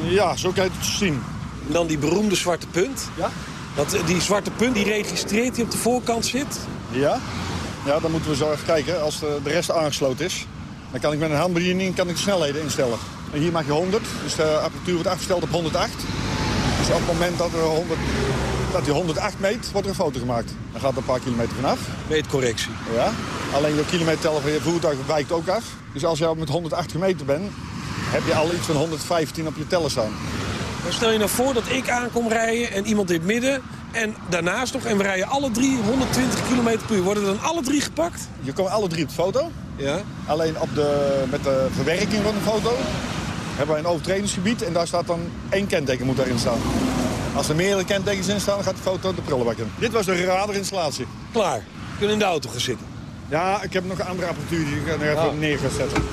Ja, zo kan je het zien. En dan die beroemde zwarte punt. Ja? Want eh, die zwarte punt die registreert die op de voorkant zit. Ja? Ja, dan moeten we zo even kijken. Als de, de rest aangesloten is, dan kan ik met een handbediening kan ik de snelheden instellen. En hier mag je 100, dus de apparatuur wordt afgesteld op 108. Dus op het moment dat, er 100, dat hij 108 meet, wordt er een foto gemaakt. Dan gaat er een paar kilometer vanaf. Meetcorrectie. Ja. Alleen je kilometerteller van je voertuig wijkt ook af. Dus als je met 108 gemeten bent, heb je al iets van 115 op je teller staan. Maar stel je nou voor dat ik aankom rijden en iemand in het midden... en daarnaast nog, en we rijden alle drie 120 km per uur. Worden dan alle drie gepakt? Je komt alle drie op de foto. Ja. Alleen op de, met de verwerking van de foto hebben wij een overtredingsgebied en daar staat dan één kenteken moet daarin staan. Als er meerdere kentekens in staan, dan gaat de foto de prullenbak in. Dit was de radarinstallatie. Klaar. We kunnen in de auto gaan zitten. Ja, ik heb nog een andere apparatuur die ik er even Ah. neer ga zetten.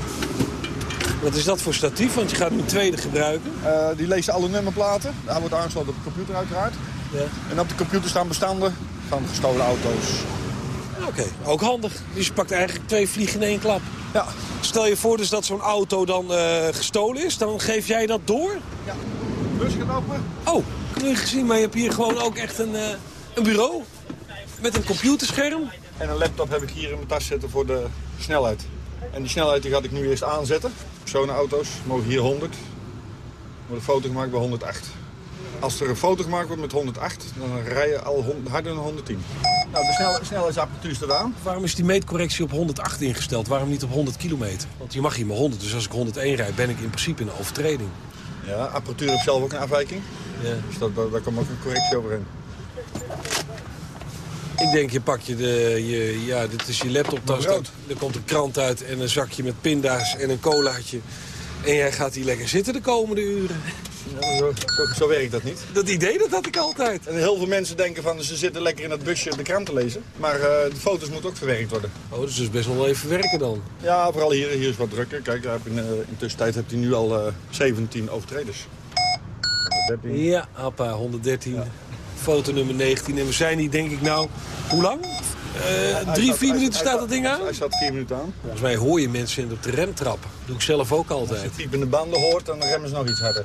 Wat is dat voor statief? Want je gaat nu een tweede gebruiken. Eh, die leest alle nummerplaten. Daar wordt aangesloten op de computer uiteraard. Ja. En op de computer staan bestanden van gestolen auto's. Oké, ook handig. Dus je pakt eigenlijk twee vliegen in één klap. Ja. Stel je voor dus dat zo'n auto dan eh, gestolen is. Dan geef jij dat door? Ja. Bus gaat open. Oh, niet gezien. Maar je hebt hier gewoon ook echt een, eh, een bureau. Met een computerscherm. En een laptop heb ik hier in mijn tas zitten voor de snelheid. En die snelheid die ga ik nu eerst aanzetten. Personenauto's mogen hier 100. Er wordt een foto gemaakt bij 108. Als er een foto gemaakt wordt met 108, dan rij je al harder dan 110. Nou, de snel, snelheidsapparatuur staat aan. Waarom is die meetcorrectie op 108 ingesteld? Waarom niet op 100 kilometer? Want je mag hier maar 100. Dus als ik 101 rijd, ben ik in principe in een overtreding. Ja, apparatuur heeft zelf ook een afwijking. Ja. Dus dat, daar, daar komt ook een correctie overheen. Ik denk, je pak je de... Je, ja, dit is je laptoptas. Er komt een krant uit en een zakje met pinda's en een colaatje. En jij gaat hier lekker zitten de komende uren. Zo, zo, zo werkt dat niet. Dat idee dat had ik altijd. En heel veel mensen denken van ze zitten lekker in dat busje de krant te lezen. Maar eh, de foto's moeten ook verwerkt worden. Oh, dus is best wel even werken dan. Ja, vooral hier, hier is wat drukker. Kijk, daar heb je, eh, in tussentijd hebt hij nu al eh, 17 overtreders. 13. Ja, appa, 113. Foto nummer 19. En we zijn hier denk ik nou... Hoe lang? Eh, drie, vier minuten staat dat ding aan? Hij staat vier minuten aan. Volgens mij hoor je mensen op de rem trappen. doe ik zelf ook Als altijd. je piepende banden hoort, dan remmen ze nog iets harder.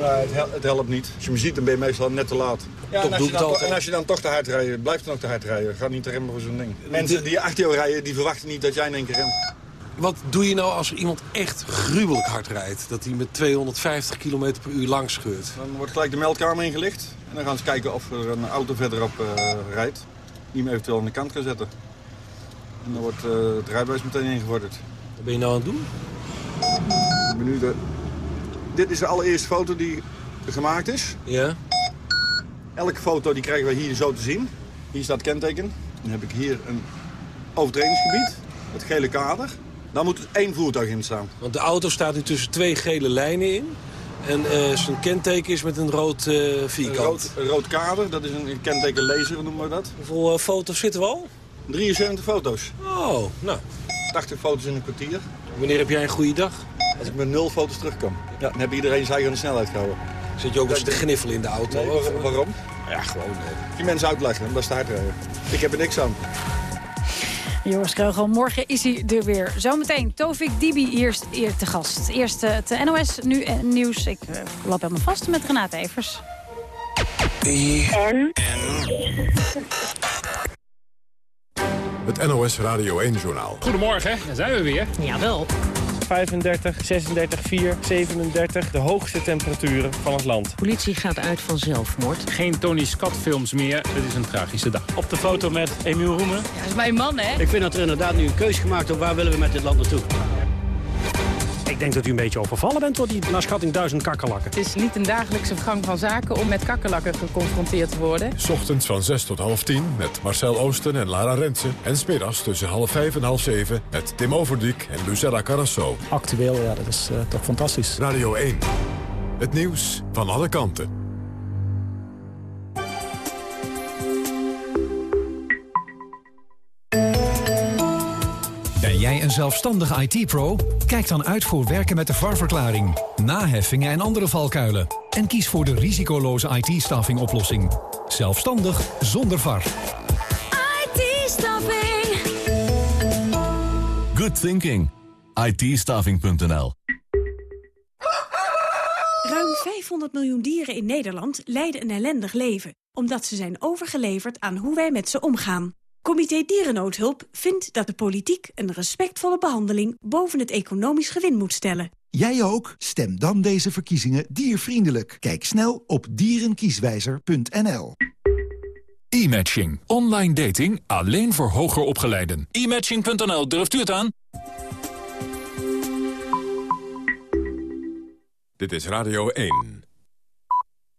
Ja, het, hel- het helpt niet. Als je me ziet, dan ben je meestal net te laat. Ja, Toch en, als doe je dan, en als je dan toch te hard rijdt, blijf dan ook te hard rijden. Ga niet te remmen voor zo'n ding. Mensen die achter jou rijden, die verwachten niet dat jij in één keer remt. Wat doe je nou als er iemand echt gruwelijk hard rijdt? Dat hij met 250 km per uur langs scheurt. Dan wordt gelijk de meldkamer ingelicht. En dan gaan ze kijken of er een auto verderop eh, rijdt. Die hem eventueel aan de kant kan zetten. En dan wordt eh, het rijbewijs meteen ingevorderd. Wat ben je nou aan het doen? Ik ben nu de... Dit is de allereerste foto die gemaakt is. Ja. Elke foto die krijgen wij hier zo te zien. Hier staat het kenteken. Dan heb ik hier een overtredingsgebied. Het gele kader. Dan moet één voertuig in staan. Want de auto staat nu tussen twee gele lijnen in. En eh, zijn kenteken is met een rood eh, vierkant. Een rood, rood kader, dat is een, een kenteken laser, noemen we dat. Hoeveel uh, foto's zitten we al? 73 foto's. Oh, nou. 80 foto's in een kwartier. Wanneer heb jij een goede dag? Als ik met nul foto's terugkom. Ja, dan heb iedereen zijn eigen snelheid gehouden. Zit je ook eens te gniffelen in de auto? Nee, waarom? Ja, gewoon. Die mensen uitleggen, dat staat er. Ik heb er niks aan. Joris Kreugel, morgen is hij er weer. Zometeen Tovik Dibi hier te gast. Eerst het NOS, nu en nieuws. Ik uh, lap helemaal vast met Renate Evers. En? Het NOS Radio 1-journaal. Goedemorgen, daar zijn we weer. Jawel. 35, 36, 4, 37. De hoogste temperaturen van het land. Politie gaat uit van zelfmoord. Geen Tony Scott films meer. Het is een tragische dag. Op de foto met Emiel Roemen. Ja, dat is mijn man, hè? Ik vind dat er inderdaad nu een keuze gemaakt wordt. Waar willen we met dit land naartoe? Ik denk dat u een beetje overvallen bent door die naar schatting duizend kakkerlakken. Het is niet een dagelijkse gang van zaken om met kakkerlakken geconfronteerd te worden. Ochtends van 6 tot half 10 met Marcel Oosten en Lara Rensen. En smiddags tussen half 5 en half 7 met Tim Overdiek en Lucella Carrasso. Actueel, ja, dat is uh, toch fantastisch. Radio 1. Het nieuws van alle kanten. Jij een zelfstandige IT-pro? Kijk dan uit voor werken met de VAR-verklaring, naheffingen en andere valkuilen. En kies voor de risicoloze IT-staffing oplossing. Zelfstandig zonder VAR. IT-staffing. Good thinking. IT-staffing.nl Ruim 500 miljoen dieren in Nederland leiden een ellendig leven... omdat ze zijn overgeleverd aan hoe wij met ze omgaan. Comité Dierennoodhulp vindt dat de politiek een respectvolle behandeling boven het economisch gewin moet stellen. Jij ook? Stem dan deze verkiezingen diervriendelijk. Kijk snel op dierenkieswijzer.nl. E-matching. Online dating alleen voor hoger opgeleiden. E-matching.nl, durft u het aan? Dit is Radio 1.